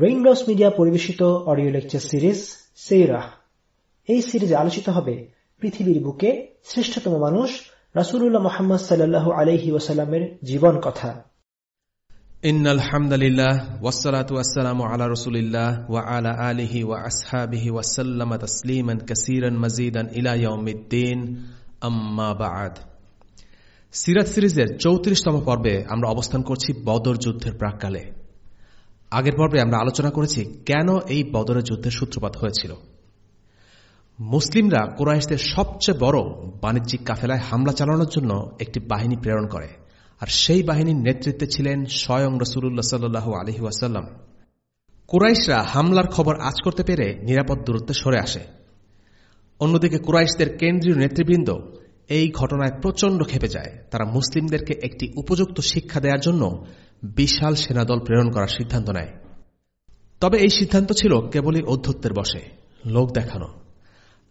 Raindrops media পরিবেশিত audio lecture series সেইরাহ এই সিরিজে আলোচিত হবে পৃথিবীর বুকে শ্রেষ্ঠতম মানুষ রাসুল্লাহ মোহাম্মদ সাল্লাহ আলহি ওসাল্লামের জীবন কথা إن الحمد لله والصلاة والسلام على رسول الله وعلى آله وأصحابه وسلم تسليما كثيرا مزيدا إلى يوم الدين أما بعد সিরাত সিরিজের চৌত্রিশতম পর্বে আমরা অবস্থান করছি বদর যুদ্ধের প্রাককালে আগের পর্বে আমরা আলোচনা করেছি কেন এই বদরের যুদ্ধের সূত্রপাত হয়েছিল। মুসলিমরা কোরআশদের সবচেয়ে বড় বাণিজ্যিক কাফেলায় হামলা চালানোর জন্য একটি বাহিনী প্রেরণ করে, আর সেই বাহিনীর নেতৃত্বে ছিলেন স্বয়ং রসুল্লাহ সাল্লু আলহি কুরাইশরা হামলার খবর আজ করতে পেরে নিরাপদ দূরত্বে সরে আসে। অন্যদিকে কুরাইশদের কেন্দ্রীয় নেতৃবৃন্দ এই ঘটনায় প্রচণ্ড খেপে যায়। তারা মুসলিমদেরকে একটি উপযুক্ত শিক্ষা দেওয়ার জন্য বিশাল সেনাদল প্রেরণ করার সিদ্ধান্ত নেয়। তবে এই সিদ্ধান্ত ছিল কেবলই অধ্যত্বের বসে লোক দেখানো।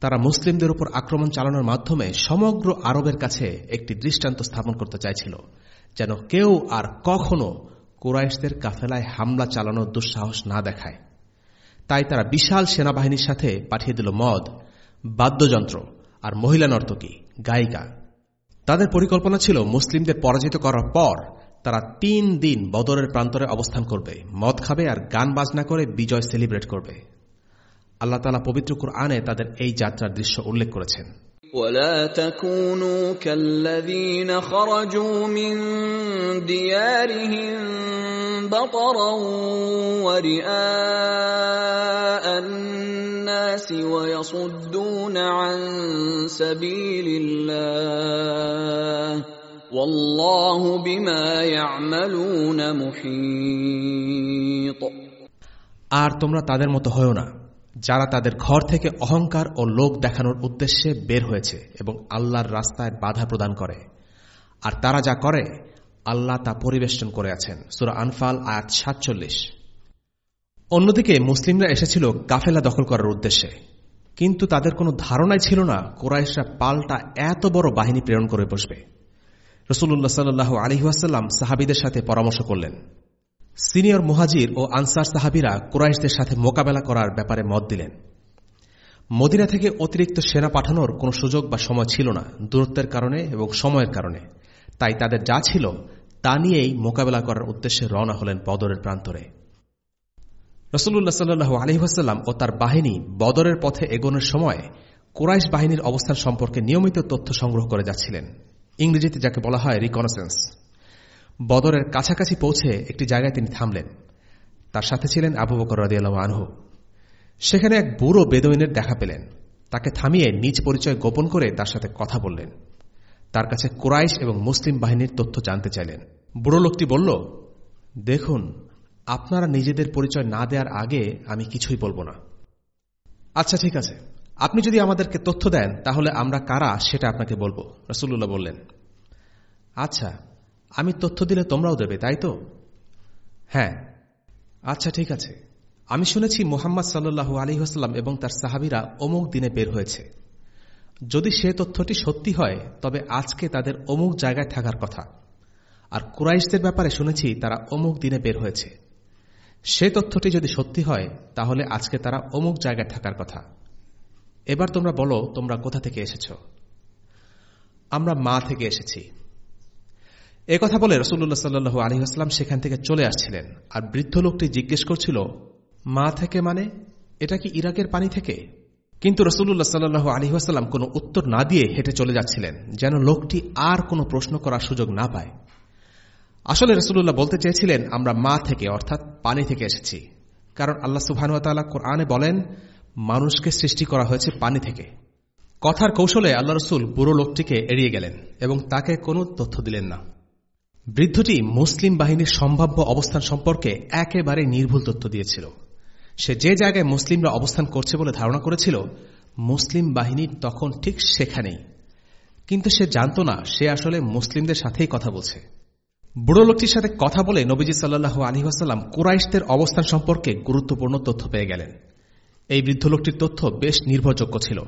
তারা মুসলিমদের উপর আক্রমণ চালানোর মাধ্যমে সমগ্র আরবের কাছে একটি দৃষ্টান্ত স্থাপন করতে চাইছিল, যেন কেউ আর কখনো কুরাইশদের কাফেলায় হামলা চালানোর দুঃসাহস না দেখায়। তাই তারা বিশাল সেনাবাহিনীর সাথে পাঠিয়ে দিল মদ, বাদ্যযন্ত্র আর মহিলা নর্তকী। গায়িকা। তাদের পরিকল্পনা ছিল মুসলিমদের পরাজিত করার পর তারা তিন দিন বদরের প্রান্তরে অবস্থান করবে, মদ খাবে আর গান বাজনা করে বিজয় সেলিব্রেট করবে। আল্লাহ তালা পবিত্র কুরআনে তাদের এই যাত্রার দৃশ্য উল্লেখ করেছেন। ولا تكونوا كالذين خرجوا من ديارهم بطرا ورئاء الناس ويصدون عن سبيل الله والله بما يعملون محيط আর তোমরা তাদের মতো হয়েও না যারা তাদের ঘর থেকে অহংকার ও লোক দেখানোর উদ্দেশ্যে বের হয়েছে এবং আল্লাহর রাস্তায় বাধা প্রদান করে। আর তারা যা করে, আল্লাহ তা পরিবেষ্টন করে আছেন। সুরা আনফাল, আয়াত সাতচল্লিশ। অন্যদিকে মুসলিমরা এসেছিল কাফেলা দখল করার উদ্দেশ্যে। কিন্তু তাদের কোনো ধারণাই ছিল না, কোরাইশরা পাল্টা এত বড় বাহিনী প্রেরণ করে বসবে। রসুল্লাহ সাল্লু আলহিহাসাল্লাম সাহাবিদের সাথে পরামর্শ করলেন। সিনিয়র মুহাজির ও আনসার সাহাবিরা কুরাইশদের সাথে মোকাবেলা করার ব্যাপারে মত দিলেন। মদিনা থেকে অতিরিক্ত সেনা পাঠানোর কোনো সুযোগ বা সময় ছিল না, দূরত্বের কারণে এবং সময়ের কারণে। তাই তাদের যা ছিল, তা নিয়েই মোকাবেলা করার উদ্দেশ্যে রওনা হলেন বদরের প্রান্তরে। রসুল্লাহ সাল্লু আলহিহাস্লাম ও তার বাহিনী বদরের পথে এগোনোর সময় কুরাইশ বাহিনীর অবস্থান সম্পর্কে নিয়মিত তথ্য সংগ্রহ করে যাচ্ছিলেন। ইংরেজিতে যাকে বলা হয় রিকনেসেন্স বদরের কাছাকাছি পৌঁছে একটি জায়গায় তিনি থামলেন। তার সাথে ছিলেন আবু বকর রদিয়াল্লাহ আনহু। সেখানে এক বুড়ো বেদইনের দেখা পেলেন। তাকে থামিয়ে নিজ পরিচয় গোপন করে তার সাথে কথা বললেন। তার কাছে কুরাইশ এবং মুসলিম বাহিনীর তথ্য জানতে চাইলেন। বুড়ো লোকটি বলল, দেখুন, আপনারা নিজেদের পরিচয় না দেওয়ার আগে আমি কিছুই বলব না। আচ্ছা ঠিক আছে। আপনি যদি আমাদেরকে তথ্য দেন, তাহলে আমরা কারা সেটা আপনাকে বলব? রসুল্লাহ বললেন। আচ্ছা আমি তথ্য দিলে তোমরাও দেবে, তাই তো? হ্যাঁ। আচ্ছা ঠিক আছে। আমি শুনেছি মোহাম্মদ সাল্লু আলিহাস্লাম এবং তার সাহাবিরা অমুক দিনে বের হয়েছে। যদি সে তথ্যটি সত্যি হয়, তবে আজকে তাদের অমুক জায়গায় থাকার কথা। আর কুরাইশদের ব্যাপারে শুনেছি তারা অমুক দিনে বের হয়েছে। সে তথ্যটি যদি সত্যি হয়, তাহলে আজকে তারা অমুক জায়গায় থাকার কথা। এবার তোমরা বলো, তোমরা কোথা থেকে এসেছ? আমরা মা থেকে এসেছি। কথা বলে রসুল্লাহ সাল্লু আলহিহাস্লাম সেখান থেকে চলে আসছিলেন। আর বৃদ্ধ লোকটি জিজ্ঞেস করছিল, মা থেকে মানে? এটা কি ইরাকের পানি থেকে? কিন্তু রসুল্লাহ সাল্লু আলহিহাস্লাম কোনো উত্তর না দিয়ে হেঁটে চলে যাচ্ছিলেন, যেন লোকটি আর কোনো প্রশ্ন করার সুযোগ না পায়। আসলে রসুল্লাহ বলতে চেয়েছিলেন, আমরা মা থেকে, অর্থাৎ পানি থেকে এসেছি। কারণ আল্লাহ সুবাহানুয়াতাল্লাহ কোরআনে বলেন, মানুষকে সৃষ্টি করা হয়েছে পানি থেকে। কথার কৌশলে আল্লাহ রসুল বুড়ো লোকটিকে এড়িয়ে গেলেন এবং তাকে কোনো তথ্য দিলেন না। বৃদ্ধটি মুসলিম বাহিনীর সম্ভাব্য অবস্থান সম্পর্কে একেবারে নির্ভুল তথ্য দিয়েছিল। সে যে জায়গায় মুসলিমরা অবস্থান করছে বলে ধারণা করেছিল, মুসলিম বাহিনী তখন ঠিক সেখানেই। কিন্তু সে জানত না, সে আসলে মুসলিমদের সাথেই কথা বলছে। বুড়ো লোকটির সাথে কথা বলে নবীজি আলী আসাল্লাম কুরাইশদের অবস্থান সম্পর্কে গুরুত্বপূর্ণ তথ্য পেয়ে গেলেন। এই বৃদ্ধ লোকটির তথ্য বেশ নির্ভরযোগ্য ছিল,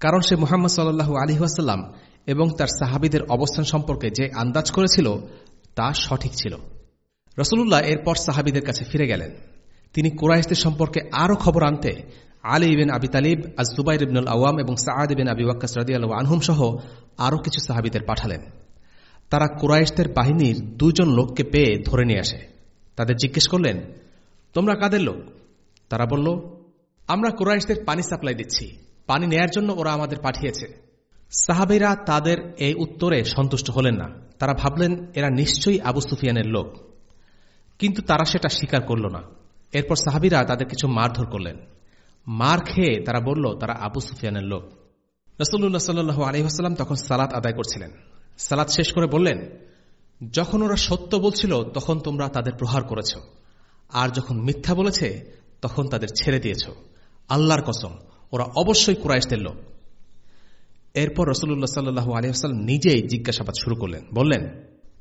কারণ সে মোহাম্মদ সাল্লাহু আলী আসাল্লাম এবং তার সাহাবিদের অবস্থান সম্পর্কে যে আন্দাজ করেছিল তা সঠিক ছিল। রসুল্লাহ এরপর সাহাবিদের কাছে ফিরে গেলেন। তিনি কুরাইশদের সম্পর্কে আরও খবর আনতে আলী ইবেন আবি তালিব আজ জুবাইর ইবনুল আওয়াম এবং সাদ ইবেন আবি ওয়াক্কাস রাদিয়াল আনহুম সহ আরও কিছু সাহাবিদের পাঠালেন। তারা কুরাইশদের বাহিনীর দুজন লোককে পেয়ে ধরে নিয়ে আসে। তাদের জিজ্ঞেস করলেন, তোমরা কাদের লোক? তারা বলল, আমরা কুরাইশদের পানি সাপ্লাই দিচ্ছি। পানি নেয়ার জন্য ওরা আমাদের পাঠিয়েছে। সাহাবিরা তাদের এই উত্তরে সন্তুষ্ট হলেন না। তারা ভাবলেন, এরা নিশ্চয়ই আবু সুফিয়ানের লোক। কিন্তু তারা সেটা স্বীকার করল না। এরপর সাহাবিরা তাদের কিছু মারধর করলেন। মার খেয়ে তারা বলল, তারা আবু সুফিয়ানের লোক। রসুল্লাহ সাল্লু আলহিহাস্লাম তখন সালাত আদায় করছিলেন। সালাত শেষ করে বললেন, যখন ওরা সত্য বলছিল, তখন তোমরা তাদের প্রহার করেছ। আর যখন মিথ্যা বলেছে, তখন তাদের ছেড়ে দিয়েছ। আল্লাহর কসম, ওরা অবশ্যই কুরাইশদের লোক। এরপর রসুল্লাহ সাল্লু আলহিহাস্লাম নিজেই জিজ্ঞাসাবাদ শুরু করলেন। বললেন,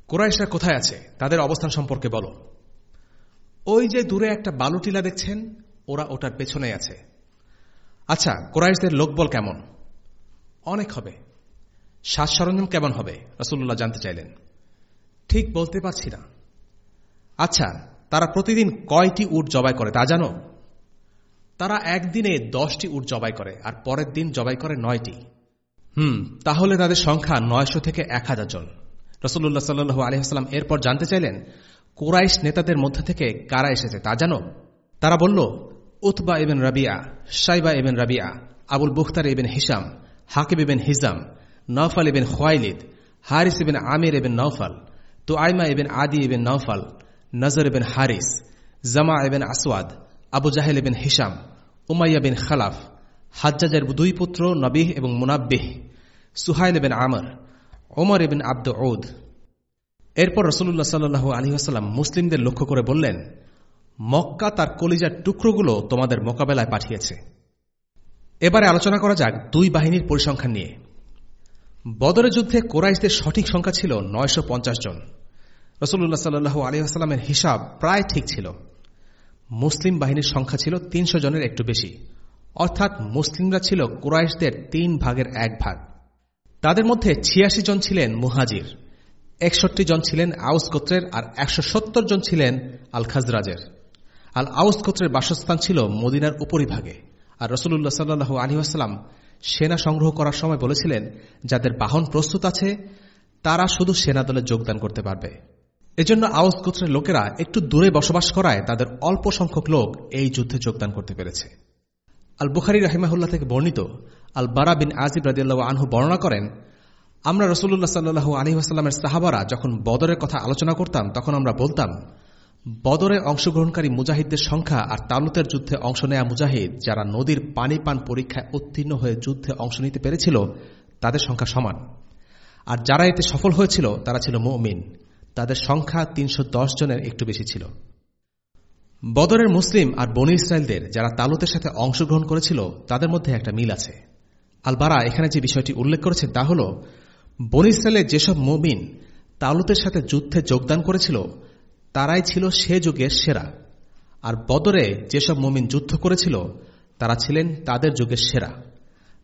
কুরাইশরা কোথায় আছে? তাদের অবস্থান সম্পর্কে বলো। ওই যে দূরে একটা বালুটিলা দেখছেন, ওরা ওটার পেছনে আছে। আচ্ছা কোরাইশদের লোকবল কেমন? অনেক হবে। সাজ সরঞ্জাম কেমন হবে? রসুল্লাহ জানতে চাইলেন। ঠিক বলতে পারছি না। আচ্ছা তারা প্রতিদিন কয়টি উট জবাই করে তা জানো? তারা একদিনে দশটি উট জবাই করে, আর পরের দিন জবাই করে নয়টি। হুম, তাহলে তাদের সংখ্যা নয়শো থেকে এক হাজার জন। রসুল্লাহ সাল্লু আলহিহাস্লাম এরপর জানতে চাইলেন, কোরাইশ নেতাদের মধ্যে থেকে কারা এসেছে তা জানো? তারা বলল, উতবা এবেন রাবিয়া সাইবা এবেন রাবিয়া, আবুল বুখতার এবেন হিসাম হাকিব এবেন হিজাম, নওফাল এবেন খোয়াইলিদ, হারিস এবেন আমির এবেন নওফাল তো আইমা এবেন আদি এবেন নওফাল, নজর এবেন হারিস, জামা এবেন আসওয়াদ, আবু জাহেল এবেন হিসাম উমাইয়া বিন খালাফ হাজ্জাজের দুই পুত্র নবিহ এবং মুনাব্বিহ, সুহাইল এবেন আমর, ওমর এবেন আব্দ ঔদ এরপর রসুল্লাহ সাল্লু আলহিহাস্লাম মুসলিমদের লক্ষ্য করে বললেন, মক্কা তার কলিজার টুকরোগুলো তোমাদের মোকাবেলায় পাঠিয়েছে। এবারে আলোচনা করা যাক দুই বাহিনীর পরিসংখ্যান নিয়ে। বদরের যুদ্ধে কোরাইশদের সঠিক সংখ্যা ছিল নয়শো পঞ্চাশ জন। রসুল্লাহ সাল্লু আলহিহাস্লামের হিসাব প্রায় ঠিক ছিল। মুসলিম বাহিনীর সংখ্যা ছিল তিনশো জনের একটু বেশি। অর্থাৎ মুসলিমরা ছিল কোরাইশদের তিন ভাগের এক ভাগ। তাদের মধ্যে ছিয়াশি জন ছিলেন মুহাজির, একষট্টি জন ছিলেন আউস গোত্রের আর একশো সত্তর জন ছিলেন আল খাজরাজের আল আউস গোত্রের বাসস্থান ছিল মদিনার উপরিভাগে আর রসুল্লাহ সাল্লু আলহিহাস্লাম সেনা সংগ্রহ করার সময় বলেছিলেন, যাদের বাহন প্রস্তুত আছে, তারা শুধু সেনা দলে যোগদান করতে পারবে। এজন্য আউস গোত্রের লোকেরা একটু দূরে বসবাস করায় তাদের অল্প সংখ্যক লোক এই যুদ্ধে যোগদান করতে পেরেছে। আল বুখারি রাহিমাহুল্লাহ থেকে বর্ণিত আল বারা বিন আজিব রাজিয়াল্লাহ আনহু বর্ণনা করেন, আমরা রসুল্লাহ সাল্লু আলী সাহাবারা যখন বদরের কথা আলোচনা করতাম, তখন আমরা বলতাম, বদরে অংশগ্রহণকারী মুজাহিদদের সংখ্যা আর তালুতের যুদ্ধে অংশ নেয়া মুজাহিদ যারা নদীর পানি পান পরীক্ষায় উত্তীর্ণ হয়ে যুদ্ধে অংশ নিতে পেরেছিল, তাদের সংখ্যা সমান। আর যারা এতে সফল হয়েছিল, তারা ছিল মমিন। তাদের সংখ্যা তিনশো দশ জনের একটু বেশি ছিল। বদরের মুসলিম আর বনি ইসরায়েলদের যারা তালুতের সাথে অংশগ্রহণ করেছিল, তাদের মধ্যে একটা মিল আছে। আলবারা এখানে যে বিষয়টি উল্লেখ করেছে তা হল, বন ইসরায়েলের যেসব মমিন তালুতের সাথে যুদ্ধে যোগদান করেছিল, তারাই ছিল সে যুগের সেরা। আর বদরে যেসব মমিন যুদ্ধ করেছিল, তারা ছিলেন তাদের যুগের সেরা।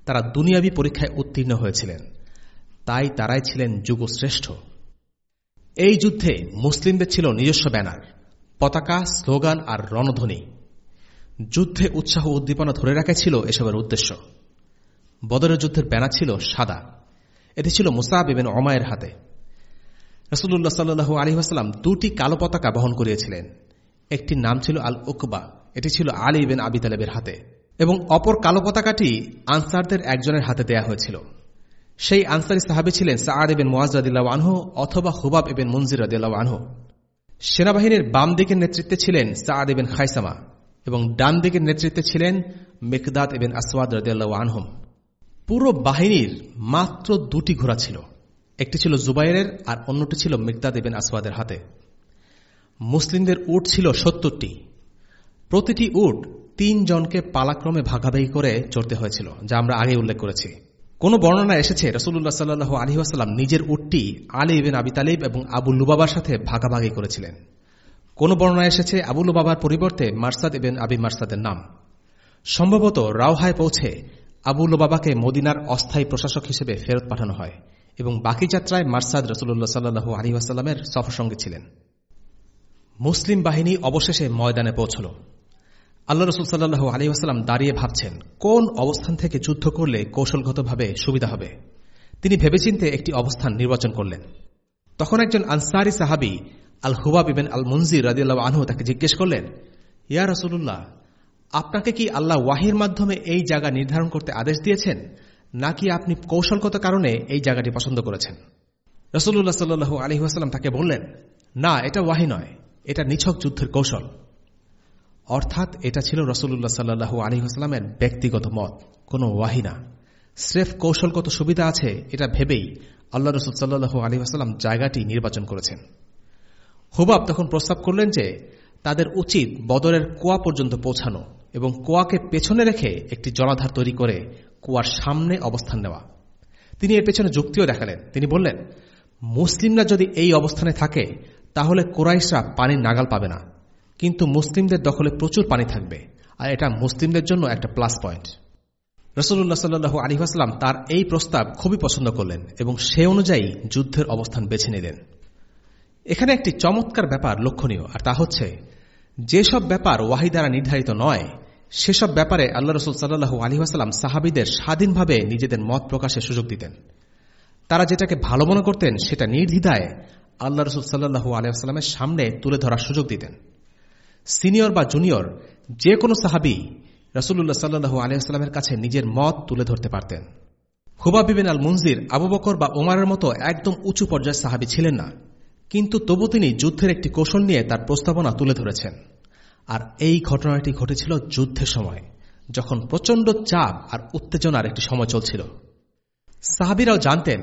তারা দুনিয়াবী পরীক্ষায় উত্তীর্ণ হয়েছিলেন। তাই তারাই ছিলেন যুগশ্রেষ্ঠ। এই যুদ্ধে মুসলিমদের ছিল নিজস্ব ব্যানার। পতাকা, স্লোগান আর রণধ্বনি। যুদ্ধে উৎসাহ উদ্দীপনা ধরে রাখা ছিল এসবের উদ্দেশ্য। বদরের যুদ্ধের ব্যানার ছিল সাদা। এটি ছিল মুসাব এবং অমায়ের হাতে। রসুল্লাহ সাল্লু আলহিহাস্লাম দুটি কালো পতাকা বহন করিয়েছিলেন। একটির নাম ছিল আল উকবা এটি ছিল আলী ইবেন আবি তালেবের হাতে। এবং অপর কালো পতাকাটি আনসারদের একজনের হাতে দেয়া হয়েছিল। সেই আনসারি সাহাবি ছিলেন সাদ এবেন মোয়াজ রাদিল্লাহ আনহু অথবা হুবাব এবেন মঞ্জির রাদিল্লাহ আনহু। সেনাবাহিনীর বাম দিকের নেতৃত্বে ছিলেন সাদ এবেন খাইসামা এবং ডান দিকের নেতৃত্বে ছিলেন মেকদাদ এবেন আসওয়াদ আনহুম। পুরো বাহিনীর মাত্র দুটি ঘোড়া ছিল। একটি ছিল জুবাইরের আর অন্যটি ছিল মিকদাদ এবেন আসওয়াদের হাতে। মুসলিমদের উট ছিল সত্তরটি। প্রতিটি উট তিনজনকে পালাক্রমে ভাগাভাগি করে চড়তে হয়েছিল, যা আমরা আগে উল্লেখ করেছি। কোন বর্ণনা এসেছে রসুল্লাহ সাল্লু আলহিহাস্লাম নিজের উটটি আলী ইবেন আবি তালিব এবং আবু লুবাবার সাথে ভাগাভাগি করেছিলেন। কোন বর্ণনা এসেছে আবু লুবাবার পরিবর্তে মার্সাদ ইবেন আবি মার্সাদের নাম। সম্ভবত রাওহায় পৌঁছে আবু লুবাবাকে মদিনার অস্থায়ী প্রশাসক হিসেবে ফেরত পাঠানো হয় এবং বাকি যাত্রায় মার্সাদ রসুল্লাহ সাল্লু আলহিহাস্লামের সফরসঙ্গী ছিলেন। মুসলিম বাহিনী অবশেষে ময়দানে পৌঁছল। আল্লাহ রসুল সাল্লাহ আলী আসালাম দাঁড়িয়ে ভাবছেন, কোন অবস্থান থেকে যুদ্ধ করলে কৌশলগতভাবে সুবিধা হবে? তিনি ভেবেচিন্তে একটি অবস্থান নির্বাচন করলেন। তখন একজন আনসারি সাহাবি আল হুবা বিবেন আল মঞ্জির রাজিয়াল্লাহ আনহু তাকে জিজ্ঞেস করলেন, ইয়া রসুল্লাহ আপনাকে কি আল্লাহ ওয়াহির মাধ্যমে এই জায়গা নির্ধারণ করতে আদেশ দিয়েছেন, নাকি আপনি কৌশলগত কারণে এই জায়গাটি পছন্দ করেছেন? রসুল্লাহ সাল্লু আলহিহাস্লাম তাকে বললেন, না, এটা ওয়াহি নয়, এটা নিছক যুদ্ধের কৌশল। অর্থাৎ এটা ছিল রসুল্লাহ সাল্লু আলহিহাস্লামের ব্যক্তিগত মত, কোনো ওয়াহি না। স্রেফ কৌশলগত সুবিধা আছে, এটা ভেবেই আল্লাহ রসুল সাল্লু আলহিহাস্লাম জায়গাটি নির্বাচন করেছেন। হুবাব তখন প্রস্তাব করলেন যে, তাদের উচিত বদরের কুয়া পর্যন্ত পৌঁছানো এবং কুয়াকে পেছনে রেখে একটি জলাধার তৈরি করে কুয়ার সামনে অবস্থান নেওয়া। তিনি এর পেছনে যুক্তিও দেখালেন। তিনি বললেন, মুসলিমরা যদি এই অবস্থানে থাকে, তাহলে কোরাইশরা পানির নাগাল পাবে না। কিন্তু মুসলিমদের দখলে প্রচুর পানি থাকবে। আর এটা মুসলিমদের জন্য একটা প্লাস পয়েন্ট রসুল্লাহ সাল্লু আলিহাস্লাম তার এই প্রস্তাব খুবই পছন্দ করলেন এবং সে অনুযায়ী যুদ্ধের অবস্থান বেছে নিলেন। এখানে একটি চমৎকার ব্যাপার লক্ষণীয়, আর তা হচ্ছে, যেসব ব্যাপার ওয়াহি দ্বারা নির্ধারিত নয়, সেসব ব্যাপারে আল্লাহ রসুল সাল্লু আলহিহাস্লাম সাহাবিদের স্বাধীনভাবে নিজেদের মত প্রকাশের সুযোগ দিতেন। তারা যেটাকে ভালো মনে করতেন, সেটা নির্দ্বিধায় আল্লাহ রসুল সাল্লু আলিয়াস্লামের সামনে তুলে ধরার সুযোগ দিতেন। সিনিয়র বা জুনিয়র যে কোনো সাহাবি রসুল্লাহ সাল্লু আলিয়াস্লামের কাছে নিজের মত তুলে ধরতে পারতেন। হুবা বিবিন আল মঞ্জির আবু বকর বা ওমারের মতো একদম উঁচু পর্যায়ের সাহাবি ছিলেন না, কিন্তু তবু তিনি যুদ্ধের একটি কৌশল নিয়ে তার প্রস্তাবনা তুলে ধরেছেন। আর এই ঘটনাটি ঘটেছিল যুদ্ধের সময়, যখন প্রচণ্ড চাপ আর উত্তেজনার একটি সময় চলছিল। সাহাবিরাও জানতেন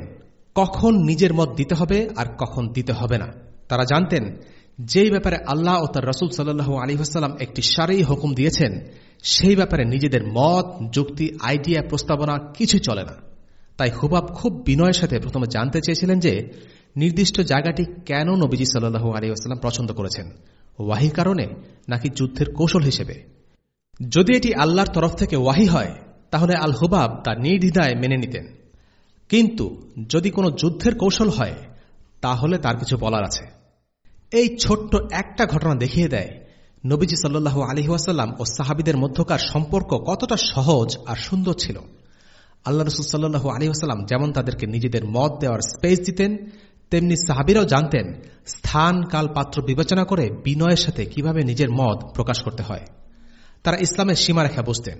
কখন নিজের মত দিতে হবে আর কখন দিতে হবে না। তারা জানতেন যেই ব্যাপারে আল্লাহ ও তার রসুল সাল্লু আলী হাসাল্লাম একটি সারেই হুকুম দিয়েছেন, সেই ব্যাপারে নিজেদের মত, যুক্তি আইডিয়া প্রস্তাবনা কিছু চলে না। তাই হুবাব খুব বিনয়ের সাথে প্রথমে জানতে চেয়েছিলেন যে, নির্দিষ্ট জায়গাটি কেন নবীজি সাল্লু আলিউসাল্লাম পছন্দ করেছেন? ওয়াহি কারণে নাকি যুদ্ধের কৌশল হিসেবে? যদি এটি আল্লাহর তরফ থেকে ওয়াহি হয়, তাহলে আল হুবাব তা নির্দ্বিধায় মেনে নিতেন। কিন্তু যদি কোনো যুদ্ধের কৌশল হয়, তাহলে তার কিছু বলার আছে। এই ছোট্ট একটা ঘটনা দেখিয়ে দেয়। নবীজি সাল্লু আলহিহাসাল্লাম ও সাহাবিদের মধ্যকার সম্পর্ক কতটা সহজ আর সুন্দর ছিল। আল্লাহ রসুল সাল্লু আলহিহাসাল্লাম যেমন তাদেরকে নিজেদের মত দেওয়ার স্পেস দিতেন, তেমনি সাহাবিরাও জানতেন স্থান কাল পাত্র বিবেচনা করে বিনয়ের সাথে কীভাবে নিজের মত প্রকাশ করতে হয়। তারা ইসলামের সীমারেখা বুঝতেন।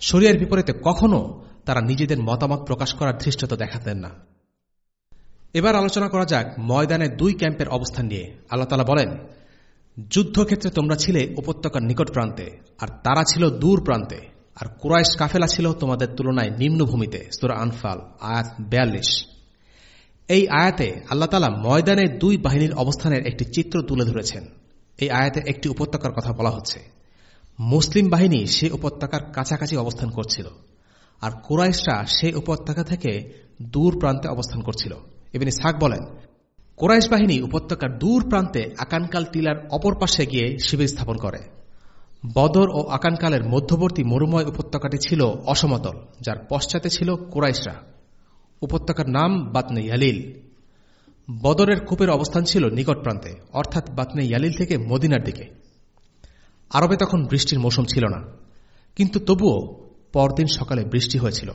শরিয়ার বিপরীতে কখনো তারা নিজেদের মতামত প্রকাশ করার ধৃষ্টতা দেখাতেন না। এবার আলোচনা করা যাক ময়দানে দুই ক্যাম্পের অবস্থান নিয়ে। আল্লাহ তালা বলেন, যুদ্ধক্ষেত্রে তোমরা ছিলে উপত্যকার নিকট প্রান্তে, আর তারা ছিল দূর প্রান্তে, আর কুরাইশ কাফেলা ছিল তোমাদের তুলনায় নিম্নভূমিতে সুরা আনফাল, আয়াত বেয়াল্লিশ। এই আয়াতে আল্লাহ তালা ময়দানে দুই বাহিনীর অবস্থানের একটি চিত্র তুলে ধরেছেন। এই আয়াতে একটি উপত্যকার কথা বলা হচ্ছে। মুসলিম বাহিনী সে উপত্যকার কাছাকাছি অবস্থান করছিল, আর কোরাইশরা সে উপত্যকা থেকে দূর প্রান্তে অবস্থান করছিল। এমনি সাক বলেন, কোরাইশ বাহিনী উপত্যকার দূর প্রান্তে আকানকাল টিলার অপর পাশে গিয়ে শিবির স্থাপন করে। বদর ও আকানকালের মধ্যবর্তী মরুময় উপত্যকাটি ছিল অসমতল, যার পশ্চাতে ছিল কোরাইশরা। উপত্যকার নাম বাতনে ইয়ালিল। বদরের কূপের অবস্থান ছিল নিকট প্রান্তে, অর্থাৎ বাতনে ইয়ালিল থেকে মদিনার দিকে। আরবে তখন বৃষ্টির মৌসুম ছিল না, কিন্তু তবুও পরদিন সকালে বৃষ্টি হয়েছিল।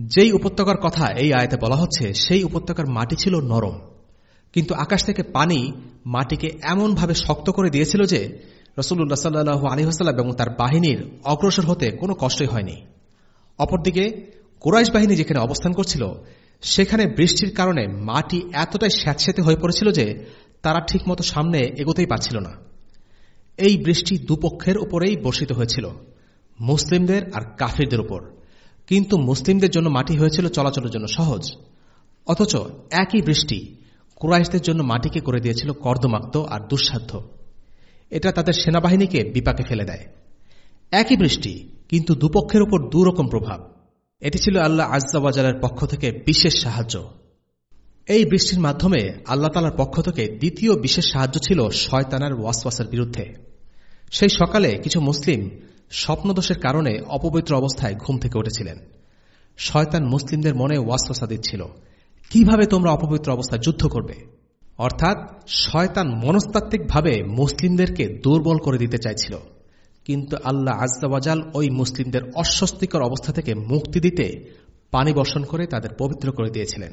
যেই উপত্যকার কথা এই আয়তে বলা হচ্ছে, সেই উপত্যকার মাটি ছিল নরম। কিন্তু আকাশ থেকে পানি মাটিকে এমনভাবে শক্ত করে দিয়েছিল যে রসুল্লাহ সাল্লু আলহিহাস্লাম এবং তার বাহিনীর অগ্রসর হতে কোনো কষ্টই হয়নি। অপরদিকে কোরাইশ বাহিনী যেখানে অবস্থান করছিল, সেখানে বৃষ্টির কারণে মাটি এতটাই স্যাঁতস্যাঁতে হয়ে পড়েছিল যে তারা ঠিকমতো সামনে এগোতেই পারছিল না। এই বৃষ্টি দুপক্ষের উপরেই বর্ষিত হয়েছিল, মুসলিমদের আর কাফিরদের উপর। কিন্তু মুসলিমদের জন্য মাটি হয়েছিল চলাচলের জন্য সহজ। অথচ একই বৃষ্টি কুরাইশদের জন্য মাটিকে করে দিয়েছিল কর্দমাক্ত আর দুঃসাধ্য। এটা তাদের সেনাবাহিনীকে বিপাকে ফেলে দেয়। একই বৃষ্টি কিন্তু দুপক্ষের উপর দুরকম প্রভাব। এটি ছিল আল্লাহ আজাবাজারের পক্ষ থেকে বিশেষ সাহায্য। এই বৃষ্টির মাধ্যমে আল্লাহ তালার পক্ষ থেকে দ্বিতীয় বিশেষ সাহায্য ছিল শয়তানার ওয়াসওয়াসের বিরুদ্ধে। সেই সকালে কিছু মুসলিম স্বপ্নদোষের কারণে অপবিত্র অবস্থায় ঘুম থেকে উঠেছিলেন। শয়তান মুসলিমদের মনে ওয়াসওয়াসা দিচ্ছিল, কীভাবে তোমরা অপবিত্র অবস্থায় যুদ্ধ করবে? অর্থাৎ, শয়তান মনস্তাত্ত্বিকভাবে মুসলিমদেরকে দুর্বল করে দিতে চাইছিল। কিন্তু আল্লাহ আজদাবাজাল ওই মুসলিমদের অস্বস্তিকর অবস্থা থেকে মুক্তি দিতে পানি বর্ষণ করে তাদের পবিত্র করে দিয়েছিলেন।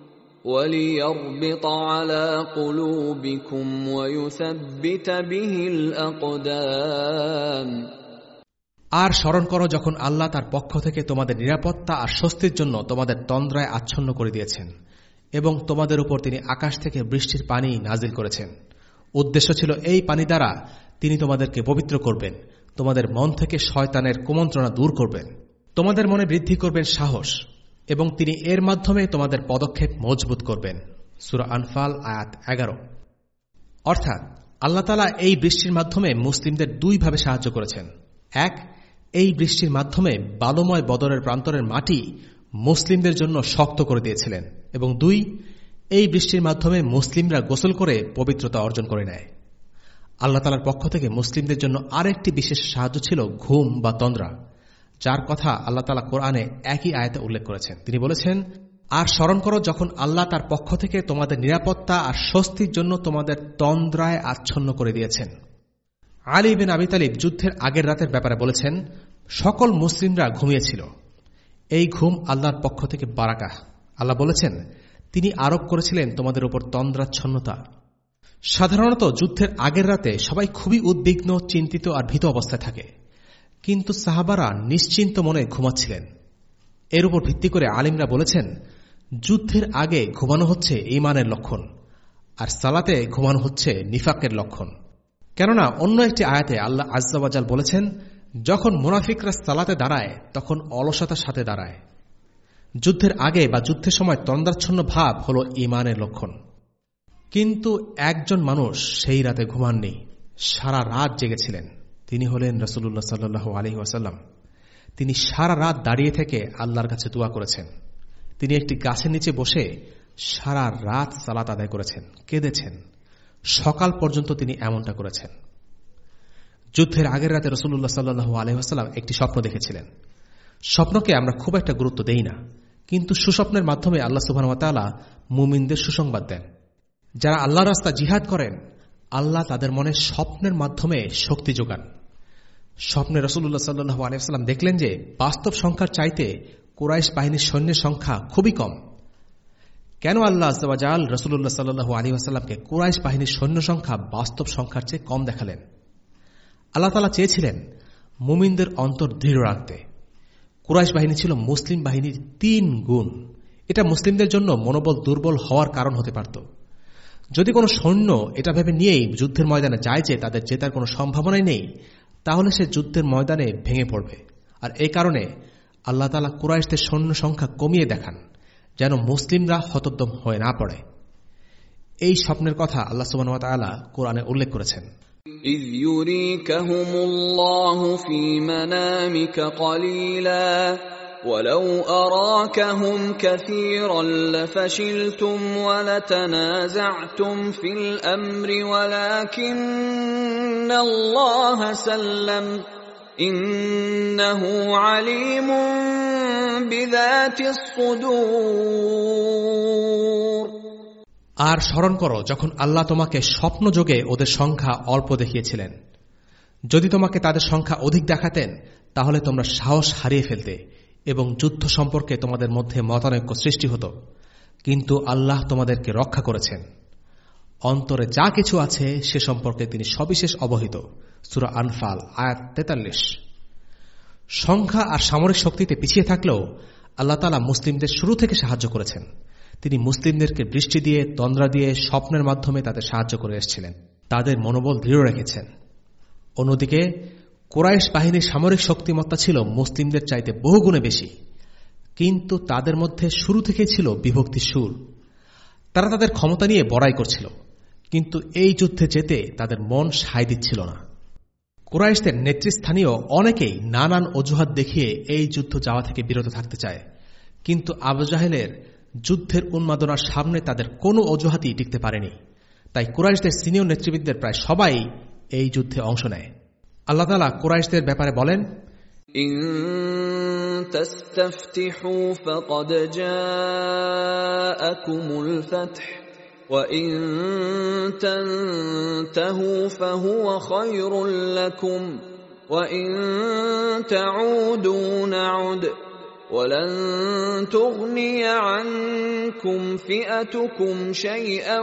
وليربط على قلوبكم ويثبت به الأقدام আর স্মরণ করো যখন আল্লাহ তার পক্ষ থেকে তোমাদের নিরাপত্তা আর স্বস্তির জন্য তোমাদের তন্দ্রায় আচ্ছন্ন করে দিয়েছেন এবং তোমাদের উপর তিনি আকাশ থেকে বৃষ্টির পানি নাজিল করেছেন উদ্দেশ্য ছিল এই পানি দ্বারা তিনি তোমাদেরকে পবিত্র করবেন তোমাদের মন থেকে শয়তানের কুমন্ত্রণা দূর করবেন তোমাদের মনে বৃদ্ধি করবেন সাহস এবং তিনি এর মাধ্যমে তোমাদের পদক্ষেপ মজবুত করবেন। সুরা আনফাল, আয়াত এগারো। অর্থাৎ, আল্লাহ তালা এই বৃষ্টির মাধ্যমে মুসলিমদের দুইভাবে সাহায্য করেছেন। এক, এই বৃষ্টির মাধ্যমে বালুময় বদরের প্রান্তরের মাটি মুসলিমদের জন্য শক্ত করে দিয়েছিলেন এবং দুই, এই বৃষ্টির মাধ্যমে মুসলিমরা গোসল করে পবিত্রতা অর্জন করে নেয়। আল্লাহ তালার পক্ষ থেকে মুসলিমদের জন্য আরেকটি বিশেষ সাহায্য ছিল ঘুম বা তন্দ্রা। যার কথা আল্লাহ তালা কোরআনে একই আয়তে উল্লেখ করেছেন। তিনি বলেছেন, আর স্মরণ করো যখন আল্লাহ তার পক্ষ থেকে তোমাদের নিরাপত্তা আর স্বস্তির জন্য তোমাদের তন্দ্রায় আচ্ছন্ন করে দিয়েছেন। আলী বিন আবি তালিব যুদ্ধের আগের রাতের ব্যাপারে বলেছেন, সকল মুসলিমরা ঘুমিয়েছিল। এই ঘুম আল্লাহর পক্ষ থেকে বারাকা আল্লাহ বলেছেন, তিনি আরোপ করেছিলেন তোমাদের উপর তন্দ্রাচ্ছন্নতা। সাধারণত যুদ্ধের আগের রাতে সবাই খুবই উদ্বিগ্ন, চিন্তিত আর ভীত অবস্থায় থাকে। কিন্তু সাহাবারা নিশ্চিন্ত মনে ঘুমাচ্ছিলেন। এর উপর ভিত্তি করে আলিমরা বলেছেন, যুদ্ধের আগে ঘুমানো হচ্ছে ইমানের লক্ষণ, আর সালাতে ঘুমানো হচ্ছে নিফাকের লক্ষণ। কেননা অন্য একটি আয়াতে আল্লাহ আজাল বলেছেন, যখন মুনাফিকরা সালাতে দাঁড়ায়, তখন অলসতার সাথে দাঁড়ায়। যুদ্ধের আগে বা যুদ্ধের সময় তন্দ্রাচ্ছন্ন ভাব হল ইমানের লক্ষণ। কিন্তু একজন মানুষ সেই রাতে ঘুমাননি, সারা রাত জেগেছিলেন। তিনি হলেন রসুল্লাহ সাল্লু আলহি ওয়াসাল্লাম। তিনি সারা রাত দাঁড়িয়ে থেকে আল্লাহর কাছে দোয়া করেছেন। তিনি একটি গাছের নিচে বসে সারা রাত সালাত আদায় করেছেন, কেঁদেছেন। সকাল পর্যন্ত তিনি এমনটা করেছেন। যুদ্ধের আগের রাতে রসুল্লাহ সাল্লু আলহাম একটি স্বপ্ন দেখেছিলেন। স্বপ্নকে আমরা খুব একটা গুরুত্ব দেই না, কিন্তু সুস্বপ্নের মাধ্যমে আল্লাহ সুবাহতালা মুমিনদের সুসংবাদ দেন। যারা আল্লাহ রাস্তা জিহাদ করেন, আল্লাহ তাদের মনে স্বপ্নের মাধ্যমে শক্তি যোগান। স্বপ্নে রসুল্লাহ সাল্লু আলিয়াল্লাম দেখলেন যে বাস্তব সংখ্যার চাইতে কোরাইশ বাহিনীর সৈন্যের সংখ্যা খুবই কম। কেন আল্লাহ আজাল রসুল্লাহ সাল্লু আলী আসাল্লামকে কোরাইশ বাহিনীর সৈন্য সংখ্যা বাস্তব সংখ্যার চেয়ে কম দেখালেন? আল্লাহ তালা চেয়েছিলেন মুমিনদের অন্তর দৃঢ় রাখতে। কুরাইশ বাহিনী ছিল মুসলিম বাহিনীর তিন গুণ। এটা মুসলিমদের জন্য মনোবল দুর্বল হওয়ার কারণ হতে পারত। যদি কোনো সৈন্য এটা ভেবে নিয়েই যুদ্ধের ময়দানে যায় যে তাদের জেতার কোনো সম্ভাবনাই নেই তাহলে সে যুদ্ধের ময়দানে ভেঙে পড়বে আর এই কারণে আল্লাহ তালা কুরাইশদের সৈন্য সংখ্যা কমিয়ে দেখান যেন মুসলিমরা হতোদ্যম হয়ে না পড়ে এই স্বপ্নের কথা আল্লাহ সুবাহ কোরআনে উল্লেখ করেছেন إذ يريكهم الله في منامك قليلا ولو أراكهم كثيرا لفشلتم ولتنازعتم في الأمر ولكن الله سلم إنه عليم بذات الصدور আর স্মরণ করো যখন আল্লাহ তোমাকে স্বপ্ন যোগে ওদের সংখ্যা অল্প দেখিয়েছিলেন যদি তোমাকে তাদের সংখ্যা অধিক দেখাতেন তাহলে তোমরা সাহস হারিয়ে ফেলতে এবং যুদ্ধ সম্পর্কে তোমাদের মধ্যে মতানৈক্য সৃষ্টি হতো। কিন্তু আল্লাহ তোমাদেরকে রক্ষা করেছেন। অন্তরে যা কিছু আছে, সে সম্পর্কে তিনি সবিশেষ অবহিত। সুরা আনফাল, আয়াত তেতাল্লিশ। সংখ্যা আর সামরিক শক্তিতে পিছিয়ে থাকলেও আল্লাহ তালা মুসলিমদের শুরু থেকে সাহায্য করেছেন। তিনি মুসলিমদেরকে বৃষ্টি দিয়ে, তন্দ্রা দিয়ে, স্বপ্নের মাধ্যমে তাদের সাহায্য করে এসেছিলেন। তাদের মনোবল দৃঢ় রেখেছেন। অন্যদিকে কোরাইশ বাহিনীর সামরিক শক্তিমত্তা ছিল মুসলিমদের চাইতে বহুগুণে বেশি। কিন্তু তাদের মধ্যে শুরু থেকেই ছিল বিভক্তির সুর। তারা তাদের ক্ষমতা নিয়ে বড়াই করছিল, কিন্তু এই যুদ্ধে যেতে তাদের মন সায় দিচ্ছিল না। কুরাইশদের নেতৃস্থানীয় অনেকেই নানান অজুহাত দেখিয়ে এই যুদ্ধ যাওয়া থেকে বিরত থাকতে চায়। কিন্তু আবু জাহেলের যুদ্ধের উন্মাদনার সামনে তাদের কোনো অজুহাতই টিকতে পারেনি। তাই কুরাইশদের সিনিয়র নেতৃবৃন্দের প্রায় সবাই এই যুদ্ধে অংশ নেয়। আল্লাহ তালা কুরাইশদের ব্যাপারে বলেন إن تستفتحوا فقد جاءكم الفتح وإن تنتهوا فهو خير لكم وإن تعودوا نعد ولن تغني عنكم فئتكم شيئا